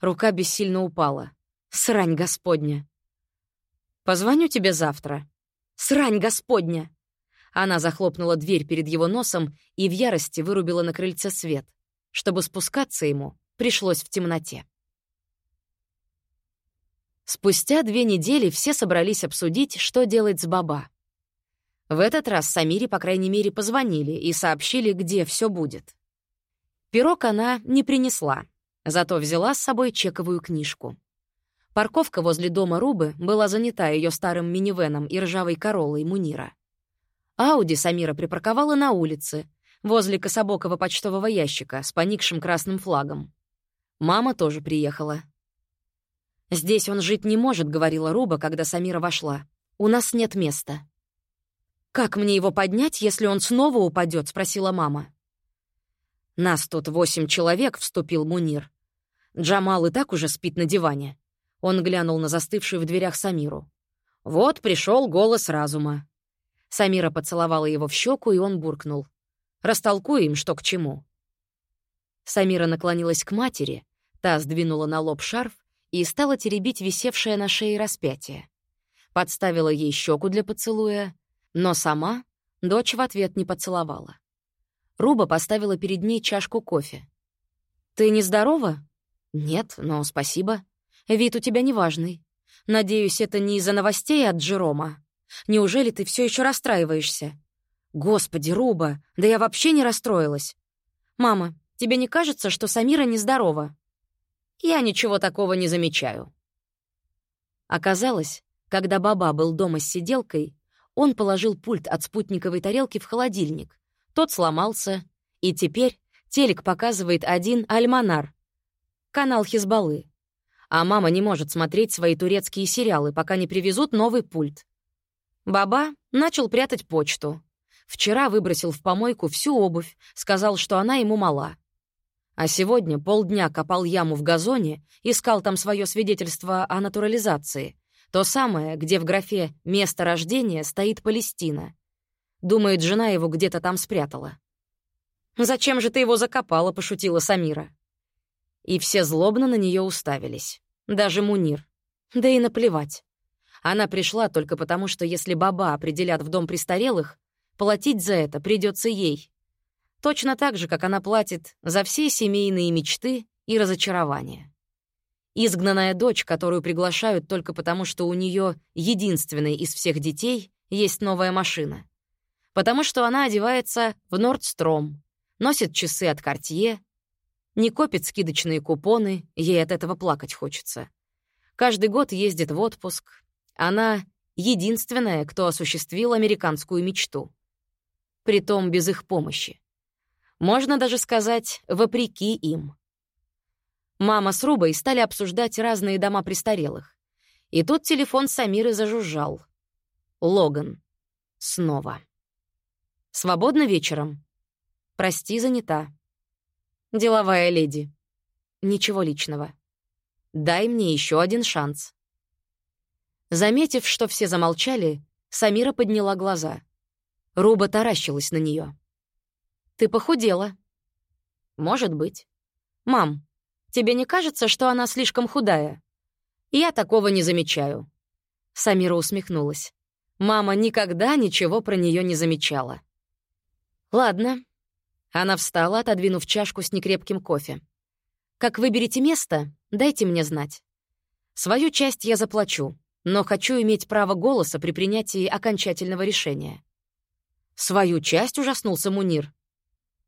Рука бессильно упала. «Срань господня!» «Позвоню тебе завтра». «Срань господня!» Она захлопнула дверь перед его носом и в ярости вырубила на крыльце свет. Чтобы спускаться ему, пришлось в темноте. Спустя две недели все собрались обсудить, что делать с Баба. В этот раз Самире, по крайней мере, позвонили и сообщили, где все будет. Пирог она не принесла, зато взяла с собой чековую книжку. Парковка возле дома Рубы была занята ее старым минивеном и ржавой королой Мунира. Ауди Самира припарковала на улице, возле кособокого почтового ящика с поникшим красным флагом. Мама тоже приехала. «Здесь он жить не может», — говорила Руба, когда Самира вошла. «У нас нет места». «Как мне его поднять, если он снова упадет? спросила мама. «Нас тут восемь человек», — вступил Мунир. Джамал и так уже спит на диване. Он глянул на застывшую в дверях Самиру. «Вот пришел голос разума». Самира поцеловала его в щеку, и он буркнул. «Растолкуй им, что к чему». Самира наклонилась к матери, та сдвинула на лоб шарф и стала теребить висевшее на шее распятие. Подставила ей щеку для поцелуя, но сама дочь в ответ не поцеловала. Руба поставила перед ней чашку кофе. «Ты нездорова?» «Нет, но спасибо. Вид у тебя неважный. Надеюсь, это не из-за новостей от Джерома. Неужели ты все еще расстраиваешься?» «Господи, Руба, да я вообще не расстроилась. Мама, тебе не кажется, что Самира нездорова?» Я ничего такого не замечаю. Оказалось, когда Баба был дома с сиделкой, он положил пульт от спутниковой тарелки в холодильник. Тот сломался, и теперь телек показывает один альманар — канал Хизбаллы. А мама не может смотреть свои турецкие сериалы, пока не привезут новый пульт. Баба начал прятать почту. Вчера выбросил в помойку всю обувь, сказал, что она ему мала. А сегодня полдня копал яму в газоне, искал там свое свидетельство о натурализации. То самое, где в графе «место рождения» стоит Палестина. Думает, жена его где-то там спрятала. «Зачем же ты его закопала?» — пошутила Самира. И все злобно на нее уставились. Даже Мунир. Да и наплевать. Она пришла только потому, что если баба определят в дом престарелых, платить за это придется ей. Точно так же, как она платит за все семейные мечты и разочарования. Изгнанная дочь, которую приглашают только потому, что у нее единственной из всех детей есть новая машина. Потому что она одевается в Нордстром, носит часы от Кортье, не копит скидочные купоны, ей от этого плакать хочется. Каждый год ездит в отпуск. Она единственная, кто осуществил американскую мечту. Притом без их помощи. Можно даже сказать, вопреки им. Мама с Рубой стали обсуждать разные дома престарелых. И тут телефон Самиры зажужжал. Логан. Снова. «Свободно вечером?» «Прости, занята». «Деловая леди». «Ничего личного». «Дай мне еще один шанс». Заметив, что все замолчали, Самира подняла глаза. Руба таращилась на нее. Ты похудела». «Может быть». «Мам, тебе не кажется, что она слишком худая?» «Я такого не замечаю». Самира усмехнулась. Мама никогда ничего про нее не замечала. «Ладно». Она встала, отодвинув чашку с некрепким кофе. «Как выберете место, дайте мне знать. Свою часть я заплачу, но хочу иметь право голоса при принятии окончательного решения». «Свою часть?» — ужаснулся Мунир.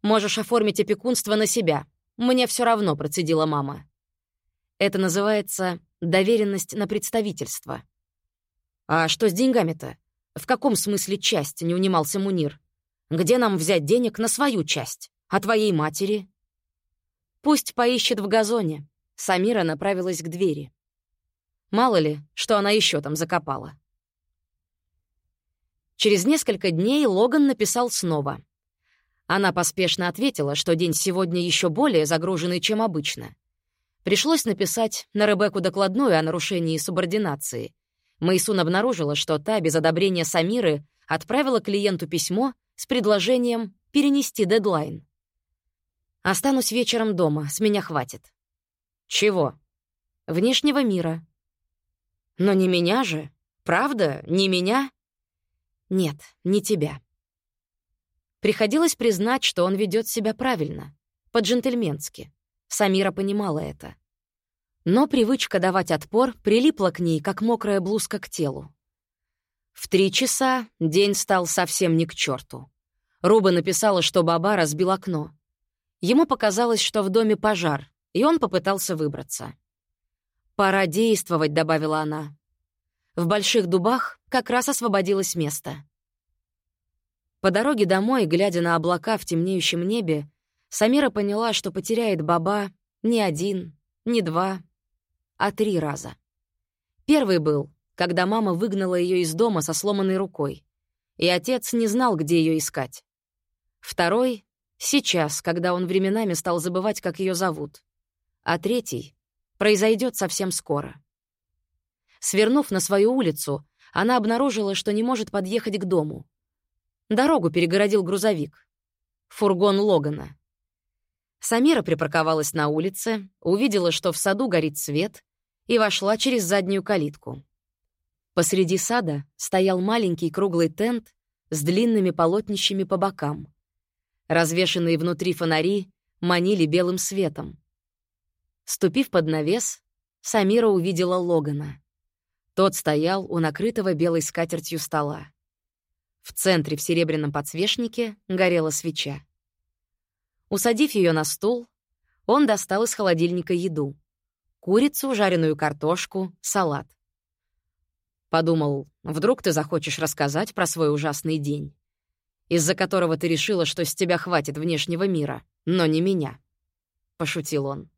Можешь оформить опекунство на себя. Мне все равно», — процедила мама. Это называется доверенность на представительство. «А что с деньгами-то? В каком смысле часть?» — не унимался Мунир. «Где нам взять денег на свою часть? А твоей матери?» «Пусть поищет в газоне». Самира направилась к двери. Мало ли, что она еще там закопала. Через несколько дней Логан написал снова — она поспешно ответила, что день сегодня еще более загруженный, чем обычно. Пришлось написать на Ребекку докладную о нарушении субординации. Майсун обнаружила, что та, без одобрения Самиры, отправила клиенту письмо с предложением перенести дедлайн. «Останусь вечером дома, с меня хватит». «Чего?» «Внешнего мира». «Но не меня же. Правда, не меня?» «Нет, не тебя». Приходилось признать, что он ведет себя правильно, по-джентльменски. Самира понимала это. Но привычка давать отпор прилипла к ней, как мокрая блузка к телу. В три часа день стал совсем не к черту. Руба написала, что баба разбил окно. Ему показалось, что в доме пожар, и он попытался выбраться. «Пора действовать», — добавила она. В Больших Дубах как раз освободилось место. По дороге домой, глядя на облака в темнеющем небе, Самира поняла, что потеряет баба не один, не два, а три раза. Первый был, когда мама выгнала ее из дома со сломанной рукой, и отец не знал, где ее искать. Второй — сейчас, когда он временами стал забывать, как ее зовут. А третий произойдет совсем скоро. Свернув на свою улицу, она обнаружила, что не может подъехать к дому. Дорогу перегородил грузовик. Фургон Логана. Самира припарковалась на улице, увидела, что в саду горит свет, и вошла через заднюю калитку. Посреди сада стоял маленький круглый тент с длинными полотнищами по бокам. Развешенные внутри фонари манили белым светом. Ступив под навес, Самира увидела Логана. Тот стоял у накрытого белой скатертью стола. В центре в серебряном подсвечнике горела свеча. Усадив ее на стул, он достал из холодильника еду. Курицу, жареную картошку, салат. Подумал, вдруг ты захочешь рассказать про свой ужасный день, из-за которого ты решила, что с тебя хватит внешнего мира, но не меня. Пошутил он.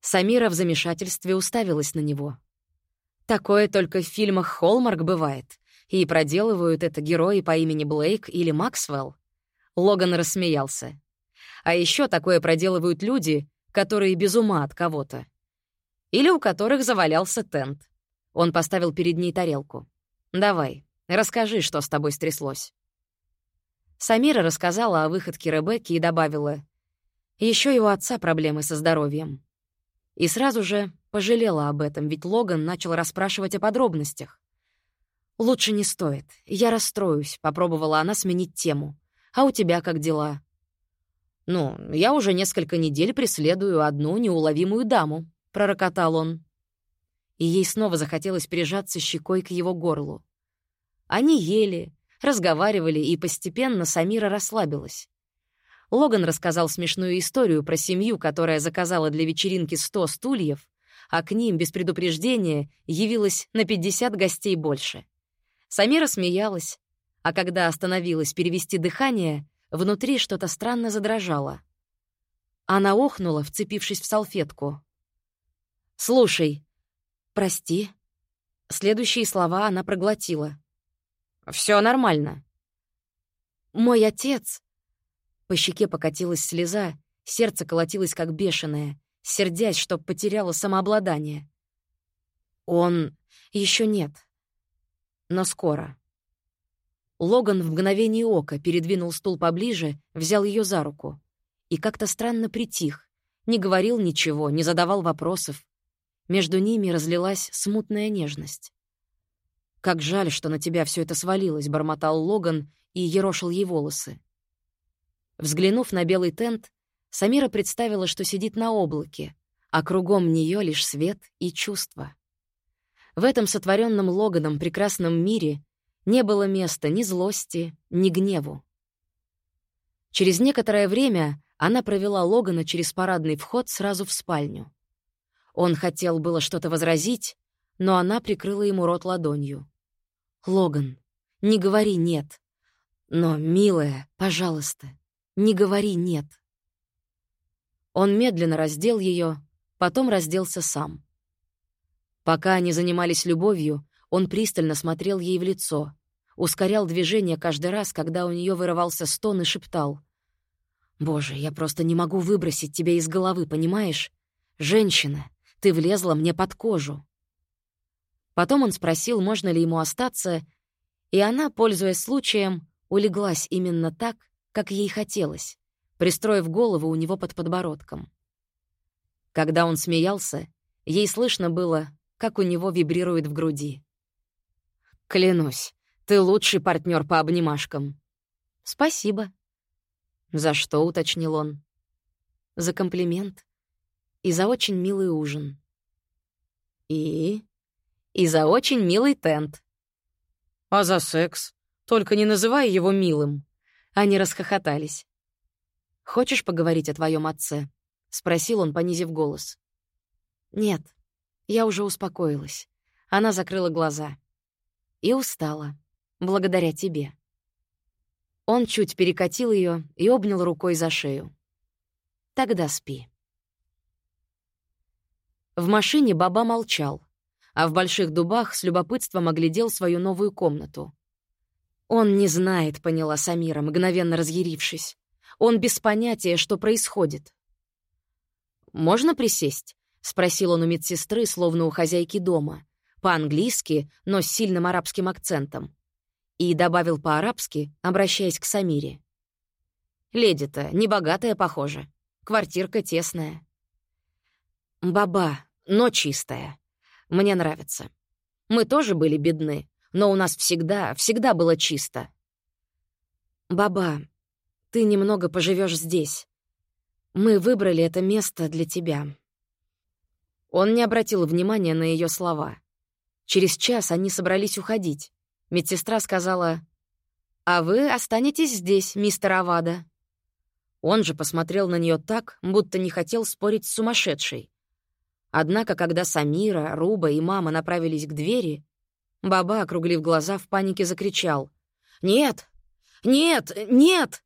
Самира в замешательстве уставилась на него. Такое только в фильмах «Холмарк» бывает, и проделывают это герои по имени Блейк или Максвелл. Логан рассмеялся. А еще такое проделывают люди, которые без ума от кого-то. Или у которых завалялся тент. Он поставил перед ней тарелку. «Давай, расскажи, что с тобой стряслось». Самира рассказала о выходке Ребекки и добавила, еще у отца проблемы со здоровьем». И сразу же пожалела об этом, ведь Логан начал расспрашивать о подробностях. «Лучше не стоит. Я расстроюсь», — попробовала она сменить тему. «А у тебя как дела?» «Ну, я уже несколько недель преследую одну неуловимую даму», — пророкотал он и ей снова захотелось прижаться щекой к его горлу. Они ели, разговаривали, и постепенно Самира расслабилась. Логан рассказал смешную историю про семью, которая заказала для вечеринки сто стульев, а к ним без предупреждения явилось на 50 гостей больше. Самира смеялась, а когда остановилась перевести дыхание, внутри что-то странно задрожало. Она охнула, вцепившись в салфетку. «Слушай, «Прости». Следующие слова она проглотила. Все нормально». «Мой отец...» По щеке покатилась слеза, сердце колотилось как бешеное, сердясь, что потеряла самообладание. «Он... еще нет. Но скоро». Логан в мгновение ока передвинул стул поближе, взял ее за руку. И как-то странно притих, не говорил ничего, не задавал вопросов, между ними разлилась смутная нежность. «Как жаль, что на тебя все это свалилось», — бормотал Логан и ерошил ей волосы. Взглянув на белый тент, Самира представила, что сидит на облаке, а кругом нее лишь свет и чувства. В этом сотворенном Логаном прекрасном мире не было места ни злости, ни гневу. Через некоторое время она провела Логана через парадный вход сразу в спальню. Он хотел было что-то возразить, но она прикрыла ему рот ладонью. «Логан, не говори «нет». Но, милая, пожалуйста, не говори «нет». Он медленно раздел ее, потом разделся сам. Пока они занимались любовью, он пристально смотрел ей в лицо, ускорял движение каждый раз, когда у нее вырывался стон и шептал. «Боже, я просто не могу выбросить тебя из головы, понимаешь? Женщина, ты влезла мне под кожу». Потом он спросил, можно ли ему остаться, и она, пользуясь случаем, улеглась именно так, как ей хотелось, пристроив голову у него под подбородком. Когда он смеялся, ей слышно было, как у него вибрирует в груди. «Клянусь, ты лучший партнер по обнимашкам». «Спасибо». «За что?» — уточнил он. «За комплимент и за очень милый ужин. И? И за очень милый тент. А за секс? Только не называй его милым. Они расхохотались. «Хочешь поговорить о твоем отце?» — спросил он, понизив голос. «Нет, я уже успокоилась». Она закрыла глаза. И устала. Благодаря тебе. Он чуть перекатил ее и обнял рукой за шею. «Тогда спи». В машине Баба молчал, а в Больших Дубах с любопытством оглядел свою новую комнату. «Он не знает», — поняла Самира, мгновенно разъярившись. «Он без понятия, что происходит». «Можно присесть?» — спросил он у медсестры, словно у хозяйки дома. По-английски, но с сильным арабским акцентом. И добавил по-арабски, обращаясь к Самире. «Леди-то небогатая, похоже. Квартирка тесная». «Баба, но чистая. Мне нравится. Мы тоже были бедны, но у нас всегда, всегда было чисто. Баба, ты немного поживешь здесь. Мы выбрали это место для тебя. Он не обратил внимания на ее слова. Через час они собрались уходить. Медсестра сказала, «А вы останетесь здесь, мистер Авада». Он же посмотрел на нее так, будто не хотел спорить с сумасшедшей. Однако, когда Самира, Руба и мама направились к двери, Баба, округлив глаза, в панике закричал. «Нет! Нет! Нет!»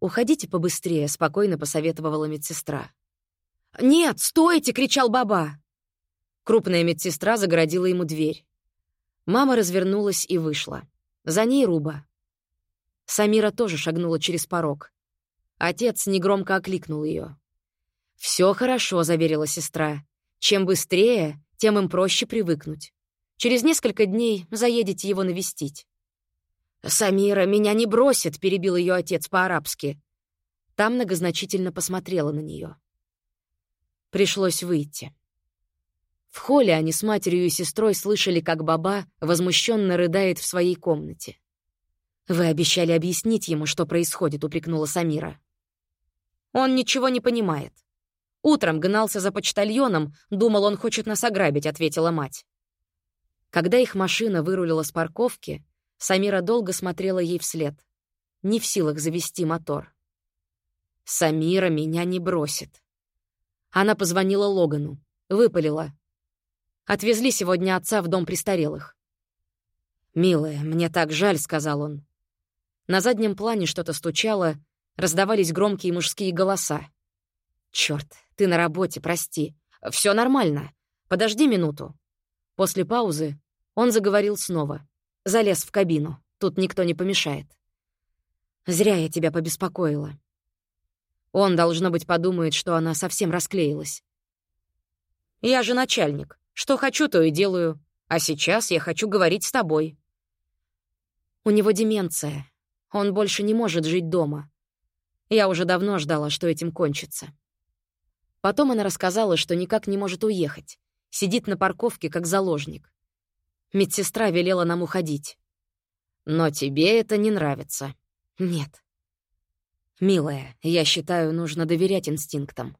«Уходите побыстрее», — спокойно посоветовала медсестра. «Нет, стойте!» — кричал Баба. Крупная медсестра загородила ему дверь. Мама развернулась и вышла. За ней Руба. Самира тоже шагнула через порог. Отец негромко окликнул ее. Все хорошо», — заверила сестра. «Чем быстрее, тем им проще привыкнуть. Через несколько дней заедете его навестить». «Самира меня не бросит», — перебил ее отец по-арабски. Там многозначительно посмотрела на нее. Пришлось выйти. В холле они с матерью и сестрой слышали, как баба возмущенно рыдает в своей комнате. «Вы обещали объяснить ему, что происходит», — упрекнула Самира. «Он ничего не понимает. Утром гнался за почтальоном, думал, он хочет нас ограбить», — ответила мать. Когда их машина вырулила с парковки, Самира долго смотрела ей вслед, не в силах завести мотор. «Самира меня не бросит». Она позвонила Логану, выпалила. «Отвезли сегодня отца в дом престарелых». «Милая, мне так жаль», — сказал он. На заднем плане что-то стучало, раздавались громкие мужские голоса. «Чёрт, ты на работе, прости. Все нормально. Подожди минуту». После паузы он заговорил снова. Залез в кабину. Тут никто не помешает. Зря я тебя побеспокоила. Он, должно быть, подумает, что она совсем расклеилась. Я же начальник. Что хочу, то и делаю. А сейчас я хочу говорить с тобой. У него деменция. Он больше не может жить дома. Я уже давно ждала, что этим кончится. Потом она рассказала, что никак не может уехать. Сидит на парковке, как заложник. Медсестра велела нам уходить. Но тебе это не нравится. Нет. Милая, я считаю, нужно доверять инстинктам.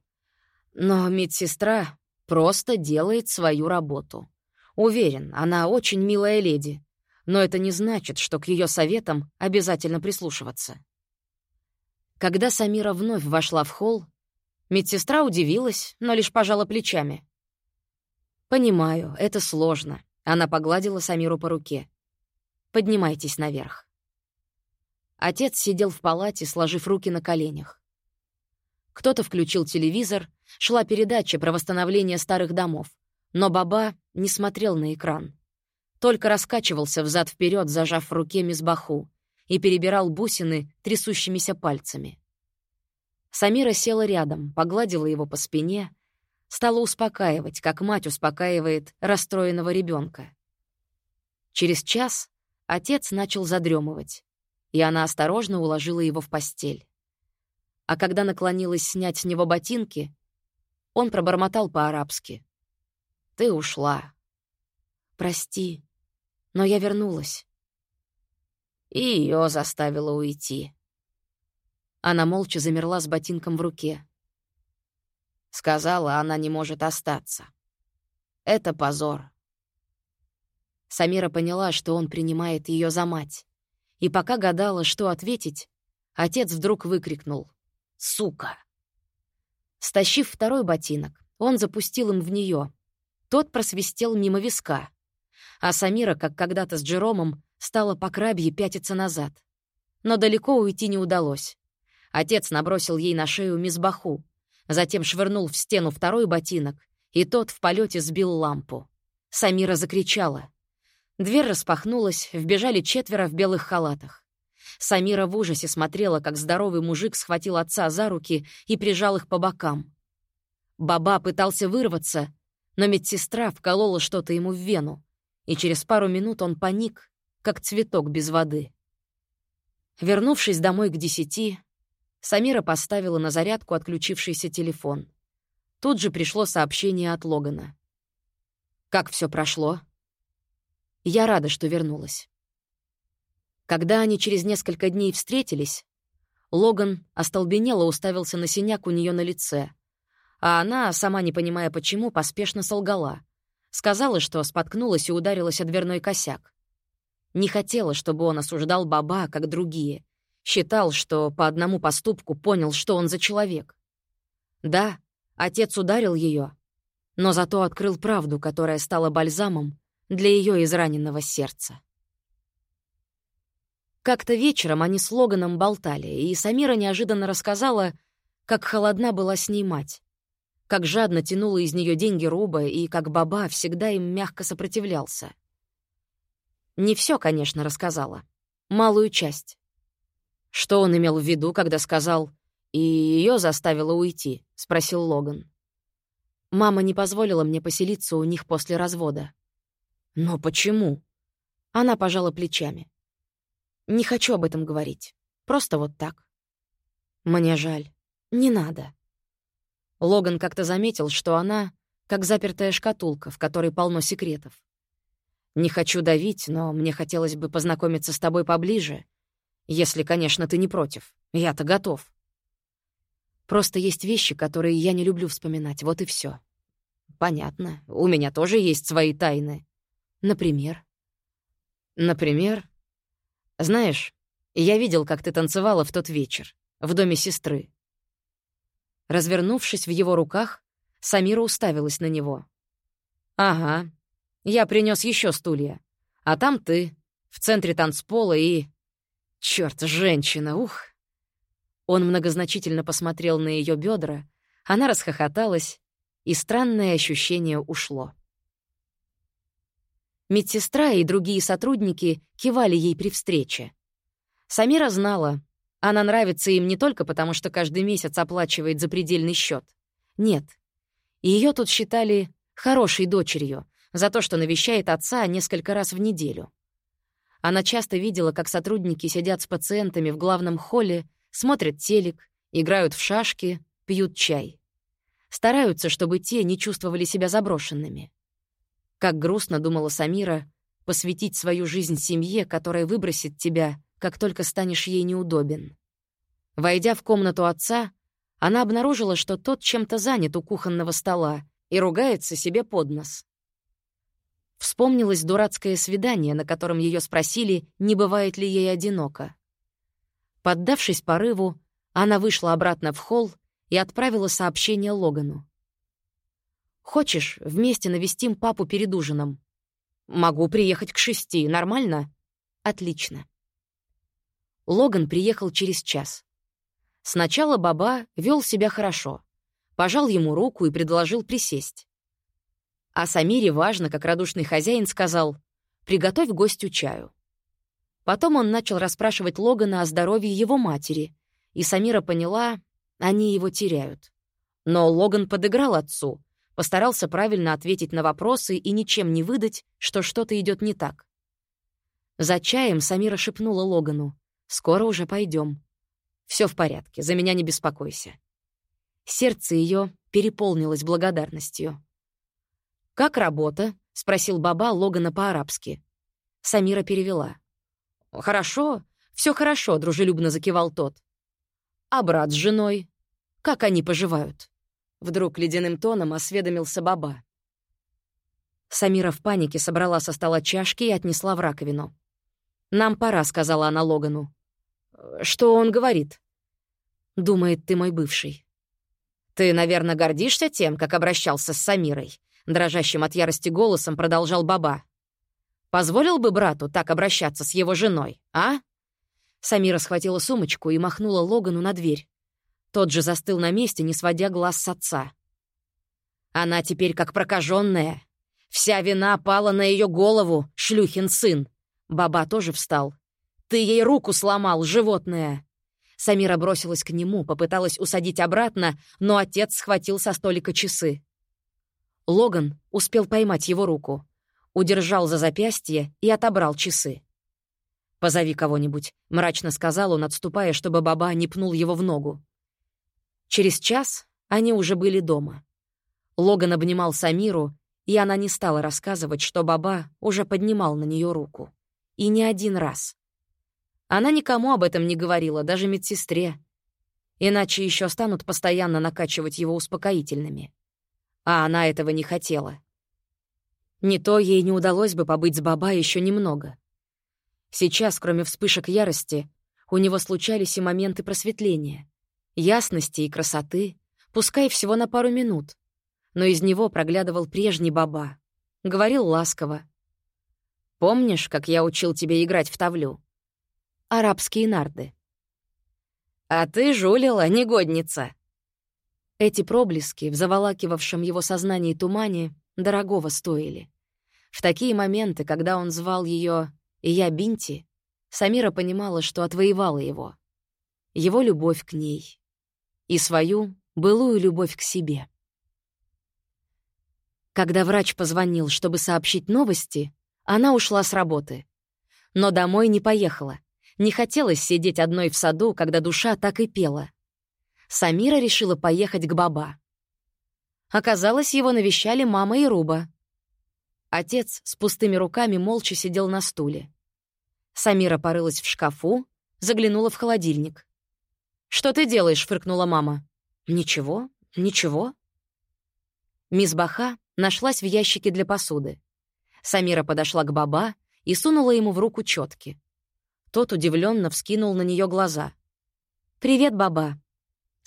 Но медсестра просто делает свою работу. Уверен, она очень милая леди. Но это не значит, что к ее советам обязательно прислушиваться. Когда Самира вновь вошла в холл, медсестра удивилась, но лишь пожала плечами. «Понимаю, это сложно. Она погладила Самиру по руке. «Поднимайтесь наверх». Отец сидел в палате, сложив руки на коленях. Кто-то включил телевизор, шла передача про восстановление старых домов, но Баба не смотрел на экран. Только раскачивался взад вперед, зажав в руке мисбаху, и перебирал бусины трясущимися пальцами. Самира села рядом, погладила его по спине — стала успокаивать, как мать успокаивает расстроенного ребенка. Через час отец начал задремывать, и она осторожно уложила его в постель. А когда наклонилась снять с него ботинки, он пробормотал по-арабски. «Ты ушла. Прости, но я вернулась». И ее заставила уйти. Она молча замерла с ботинком в руке. Сказала, она не может остаться. Это позор. Самира поняла, что он принимает ее за мать. И пока гадала, что ответить, отец вдруг выкрикнул «Сука!». Стащив второй ботинок, он запустил им в нее. Тот просвистел мимо виска. А Самира, как когда-то с Джеромом, стала по крабье пятиться назад. Но далеко уйти не удалось. Отец набросил ей на шею мисбаху, затем швырнул в стену второй ботинок, и тот в полете сбил лампу. Самира закричала. Дверь распахнулась, вбежали четверо в белых халатах. Самира в ужасе смотрела, как здоровый мужик схватил отца за руки и прижал их по бокам. Баба пытался вырваться, но медсестра вколола что-то ему в вену, и через пару минут он паник, как цветок без воды. Вернувшись домой к десяти, Самира поставила на зарядку отключившийся телефон. Тут же пришло сообщение от Логана. «Как все прошло?» «Я рада, что вернулась». Когда они через несколько дней встретились, Логан остолбенело уставился на синяк у нее на лице, а она, сама не понимая почему, поспешно солгала. Сказала, что споткнулась и ударилась о дверной косяк. Не хотела, чтобы он осуждал Баба, как другие, Считал, что по одному поступку понял, что он за человек. Да, отец ударил ее, но зато открыл правду, которая стала бальзамом для ее израненного сердца. Как-то вечером они с Логаном болтали, и Самира неожиданно рассказала, как холодна была с ней мать, как жадно тянула из нее деньги Руба и как Баба всегда им мягко сопротивлялся. Не все, конечно, рассказала. Малую часть. Что он имел в виду, когда сказал «и ее заставила уйти?» — спросил Логан. Мама не позволила мне поселиться у них после развода. Но почему? Она пожала плечами. Не хочу об этом говорить. Просто вот так. Мне жаль. Не надо. Логан как-то заметил, что она как запертая шкатулка, в которой полно секретов. Не хочу давить, но мне хотелось бы познакомиться с тобой поближе, если, конечно, ты не против. Я-то готов. Просто есть вещи, которые я не люблю вспоминать, вот и все. Понятно. У меня тоже есть свои тайны. Например? Например, знаешь, я видел, как ты танцевала в тот вечер, в доме сестры. Развернувшись в его руках, Самира уставилась на него. «Ага, я принес еще стулья. А там ты, в центре танцпола и... Черт, женщина, ух!» Он многозначительно посмотрел на ее бедра, она расхохоталась, и странное ощущение ушло. Медсестра и другие сотрудники кивали ей при встрече. Самира знала, она нравится им не только потому, что каждый месяц оплачивает запредельный счет. Нет. Ее тут считали хорошей дочерью за то, что навещает отца несколько раз в неделю. Она часто видела, как сотрудники сидят с пациентами в главном холле, смотрят телек, играют в шашки, пьют чай. Стараются, чтобы те не чувствовали себя заброшенными. Как грустно, думала Самира, посвятить свою жизнь семье, которая выбросит тебя, как только станешь ей неудобен. Войдя в комнату отца, она обнаружила, что тот чем-то занят у кухонного стола и ругается себе под нос. Вспомнилось дурацкое свидание, на котором ее спросили, не бывает ли ей одиноко. Поддавшись порыву, она вышла обратно в холл и отправила сообщение Логану. Хочешь, вместе навестим папу перед ужином? Могу приехать к шести, нормально? Отлично. Логан приехал через час. Сначала Баба вел себя хорошо. Пожал ему руку и предложил присесть. А Самире важно, как радушный хозяин сказал, «Приготовь гостю чаю». Потом он начал расспрашивать Логана о здоровье его матери, и Самира поняла, они его теряют. Но Логан подыграл отцу, Постарался правильно ответить на вопросы и ничем не выдать, что что-то идет не так. За чаем Самира шепнула Логану. «Скоро уже пойдем. Все в порядке, за меня не беспокойся». Сердце ее переполнилось благодарностью. «Как работа?» — спросил Баба Логана по-арабски. Самира перевела. «Хорошо, все хорошо», — дружелюбно закивал тот. «А брат с женой? Как они поживают?» Вдруг ледяным тоном осведомился Баба. Самира в панике собрала со стола чашки и отнесла в раковину. «Нам пора», — сказала она Логану. «Что он говорит?» «Думает, ты мой бывший». «Ты, наверное, гордишься тем, как обращался с Самирой?» Дрожащим от ярости голосом продолжал Баба. «Позволил бы брату так обращаться с его женой, а?» Самира схватила сумочку и махнула Логану на дверь. Тот же застыл на месте, не сводя глаз с отца. Она теперь как прокаженная. Вся вина пала на ее голову, шлюхин сын. Баба тоже встал. «Ты ей руку сломал, животное!» Самира бросилась к нему, попыталась усадить обратно, но отец схватил со столика часы. Логан успел поймать его руку, удержал за запястье и отобрал часы. «Позови кого-нибудь», — мрачно сказал он, отступая, чтобы Баба не пнул его в ногу. Через час они уже были дома. Логан обнимал Самиру, и она не стала рассказывать, что Баба уже поднимал на нее руку. И не один раз. Она никому об этом не говорила, даже медсестре. Иначе еще станут постоянно накачивать его успокоительными. А она этого не хотела. Не то ей не удалось бы побыть с Баба еще немного. Сейчас, кроме вспышек ярости, у него случались и моменты просветления ясности и красоты, пускай всего на пару минут. Но из него проглядывал прежний баба. Говорил ласково, Помнишь, как я учил тебя играть в тавлю? Арабские нарды. А ты жулила, негодница. Эти проблески в заволакивавшем его сознании тумане дорогого стоили. В такие моменты, когда он звал ее «Я Бинти», Самира понимала, что отвоевала его. Его любовь к ней. И свою былую любовь к себе. Когда врач позвонил, чтобы сообщить новости, она ушла с работы. Но домой не поехала. Не хотелось сидеть одной в саду, когда душа так и пела. Самира решила поехать к баба. Оказалось, его навещали мама и Руба. Отец с пустыми руками молча сидел на стуле. Самира порылась в шкафу, заглянула в холодильник. «Что ты делаешь?» — фыркнула мама. «Ничего, ничего». Мисс Баха нашлась в ящике для посуды. Самира подошла к баба и сунула ему в руку четки. Тот удивленно вскинул на нее глаза. «Привет, баба.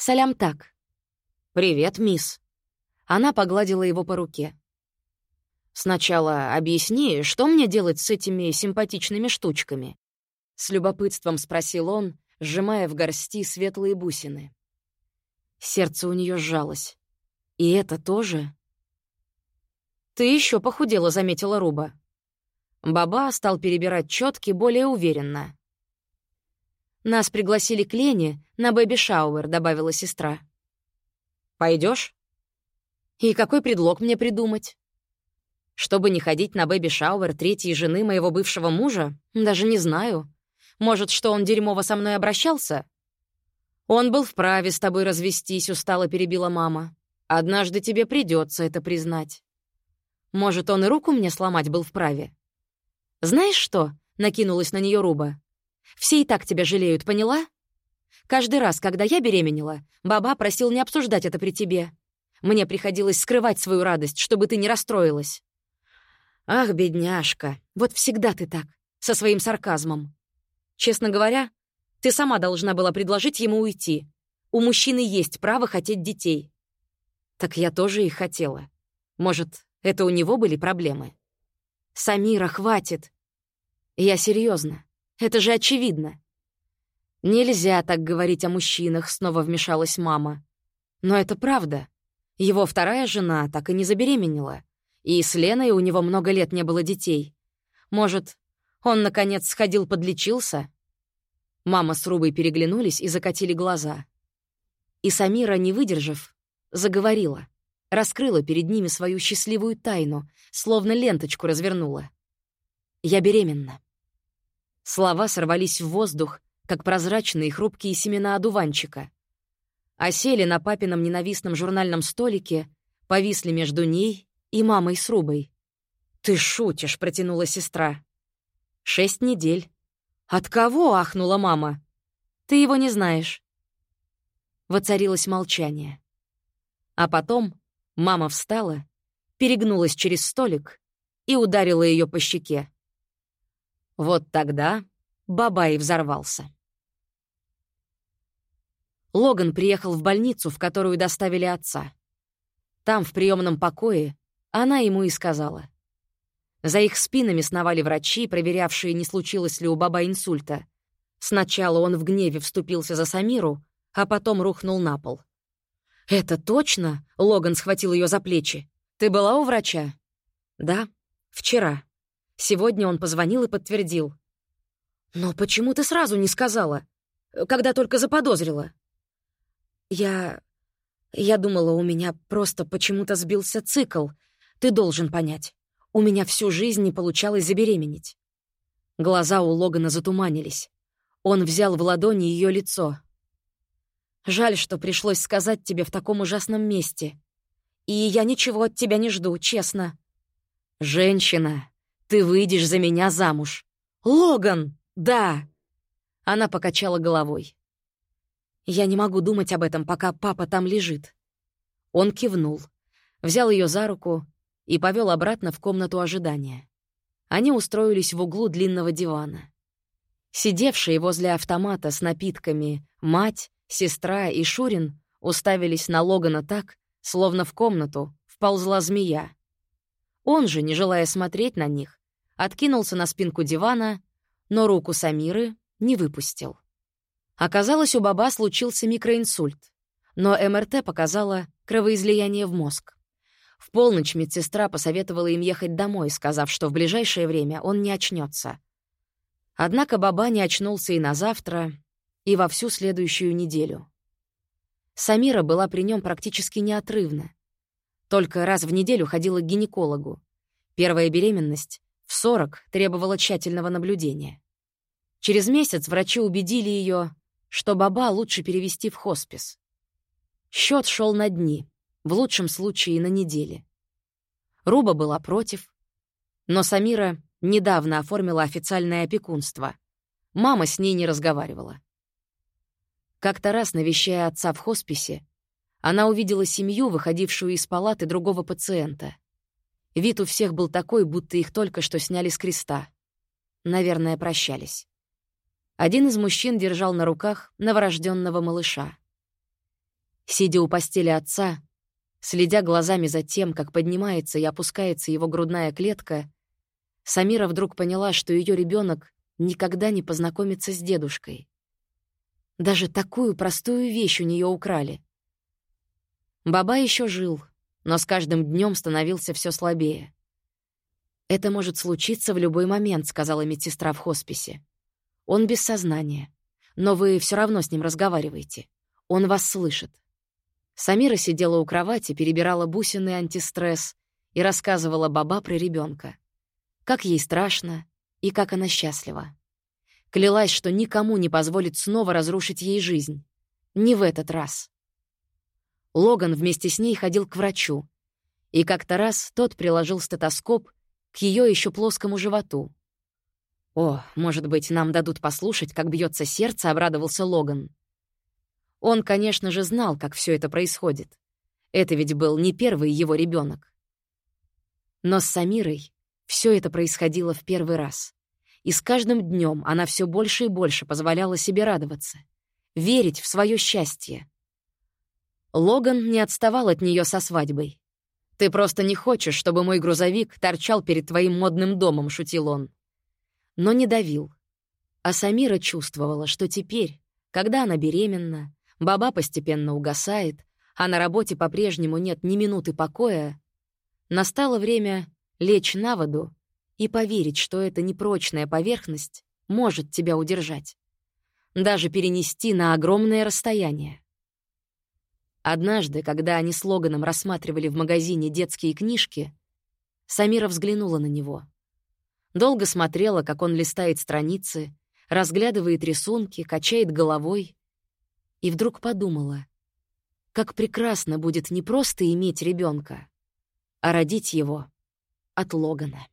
Салям так». «Привет, мисс». Она погладила его по руке. «Сначала объясни, что мне делать с этими симпатичными штучками?» С любопытством спросил он, сжимая в горсти светлые бусины. Сердце у нее сжалось. «И это тоже?» «Ты еще похудела», — заметила Руба. Баба стал перебирать четки более уверенно. «Нас пригласили к Лене на baby shower», — добавила сестра. Пойдешь? «И какой предлог мне придумать?» «Чтобы не ходить на baby shower третьей жены моего бывшего мужа? Даже не знаю. Может, что он дерьмово со мной обращался?» «Он был вправе с тобой развестись», — устало перебила мама. «Однажды тебе придется это признать». «Может, он и руку мне сломать был вправе?» «Знаешь что?» — накинулась на нее Руба. Все и так тебя жалеют, поняла? Каждый раз, когда я беременела, баба просил не обсуждать это при тебе. Мне приходилось скрывать свою радость, чтобы ты не расстроилась. Ах, бедняжка, вот всегда ты так, со своим сарказмом. Честно говоря, ты сама должна была предложить ему уйти. У мужчины есть право хотеть детей. Так я тоже их хотела. Может, это у него были проблемы? Самира, хватит. Я серьезно. Это же очевидно. Нельзя так говорить о мужчинах, снова вмешалась мама. Но это правда. Его вторая жена так и не забеременела. И с Леной у него много лет не было детей. Может, он, наконец, сходил подлечился? Мама с Рубой переглянулись и закатили глаза. И Самира, не выдержав, заговорила. Раскрыла перед ними свою счастливую тайну, словно ленточку развернула. «Я беременна». Слова сорвались в воздух, как прозрачные хрупкие семена одуванчика. Осели на папином ненавистном журнальном столике, повисли между ней и мамой с Рубой. «Ты шутишь», — протянула сестра. «Шесть недель». «От кого?» — ахнула мама. «Ты его не знаешь». Воцарилось молчание. А потом мама встала, перегнулась через столик и ударила ее по щеке. Вот тогда Бабай взорвался. Логан приехал в больницу, в которую доставили отца. Там, в приемном покое, она ему и сказала. За их спинами сновали врачи, проверявшие, не случилось ли у баба инсульта. Сначала он в гневе вступился за Самиру, а потом рухнул на пол. «Это точно?» — Логан схватил ее за плечи. «Ты была у врача?» «Да, вчера», Сегодня он позвонил и подтвердил. «Но почему ты сразу не сказала, когда только заподозрила?» «Я... я думала, у меня просто почему-то сбился цикл. Ты должен понять. У меня всю жизнь не получалось забеременеть». Глаза у Логана затуманились. Он взял в ладони ее лицо. «Жаль, что пришлось сказать тебе в таком ужасном месте. И я ничего от тебя не жду, честно». «Женщина», ты выйдешь за меня замуж. Логан! Да!» Она покачала головой. «Я не могу думать об этом, пока папа там лежит». Он кивнул, взял ее за руку и повел обратно в комнату ожидания. Они устроились в углу длинного дивана. Сидевшие возле автомата с напитками мать, сестра и Шурин уставились на Логана так, словно в комнату вползла змея. Он же, не желая смотреть на них, откинулся на спинку дивана, но руку Самиры не выпустил. Оказалось, у Баба случился микроинсульт, но МРТ показала кровоизлияние в мозг. В полночь медсестра посоветовала им ехать домой, сказав, что в ближайшее время он не очнется. Однако Баба не очнулся и на завтра, и во всю следующую неделю. Самира была при нем практически неотрывна. Только раз в неделю ходила к гинекологу. Первая беременность в 40 требовала тщательного наблюдения. Через месяц врачи убедили ее, что Баба лучше перевести в хоспис. Счет шел на дни, в лучшем случае на недели. Руба была против, но Самира недавно оформила официальное опекунство. Мама с ней не разговаривала. Как-то раз, навещая отца в хосписе, она увидела семью, выходившую из палаты другого пациента. Вид у всех был такой, будто их только что сняли с креста. Наверное, прощались. Один из мужчин держал на руках новорожденного малыша. Сидя у постели отца, следя глазами за тем, как поднимается и опускается его грудная клетка, Самира вдруг поняла, что ее ребенок никогда не познакомится с дедушкой. Даже такую простую вещь у нее украли. Баба еще жил, но с каждым днем становился все слабее. «Это может случиться в любой момент», — сказала медсестра в хосписе. «Он без сознания, но вы все равно с ним разговариваете. Он вас слышит». Самира сидела у кровати, перебирала бусины антистресс и рассказывала баба про ребенка как ей страшно и как она счастлива. Клялась, что никому не позволит снова разрушить ей жизнь. Не в этот раз. Логан вместе с ней ходил к врачу, и как-то раз тот приложил стетоскоп к ее еще плоскому животу. «О, может быть, нам дадут послушать, как бьется сердце», — обрадовался Логан. Он, конечно же, знал, как все это происходит. Это ведь был не первый его ребенок. Но с Самирой все это происходило в первый раз. И с каждым днем она все больше и больше позволяла себе радоваться, верить в свое счастье. Логан не отставал от нее со свадьбой. «Ты просто не хочешь, чтобы мой грузовик торчал перед твоим модным домом», — шутил он. Но не давил. А Самира чувствовала, что теперь, когда она беременна, баба постепенно угасает, а на работе по-прежнему нет ни минуты покоя, настало время лечь на воду и поверить, что эта непрочная поверхность может тебя удержать. Даже перенести на огромное расстояние. Однажды, когда они с Логаном рассматривали в магазине детские книжки, Самира взглянула на него. Долго смотрела, как он листает страницы, разглядывает рисунки, качает головой, и вдруг подумала, как прекрасно будет не просто иметь ребенка, а родить его от Логана.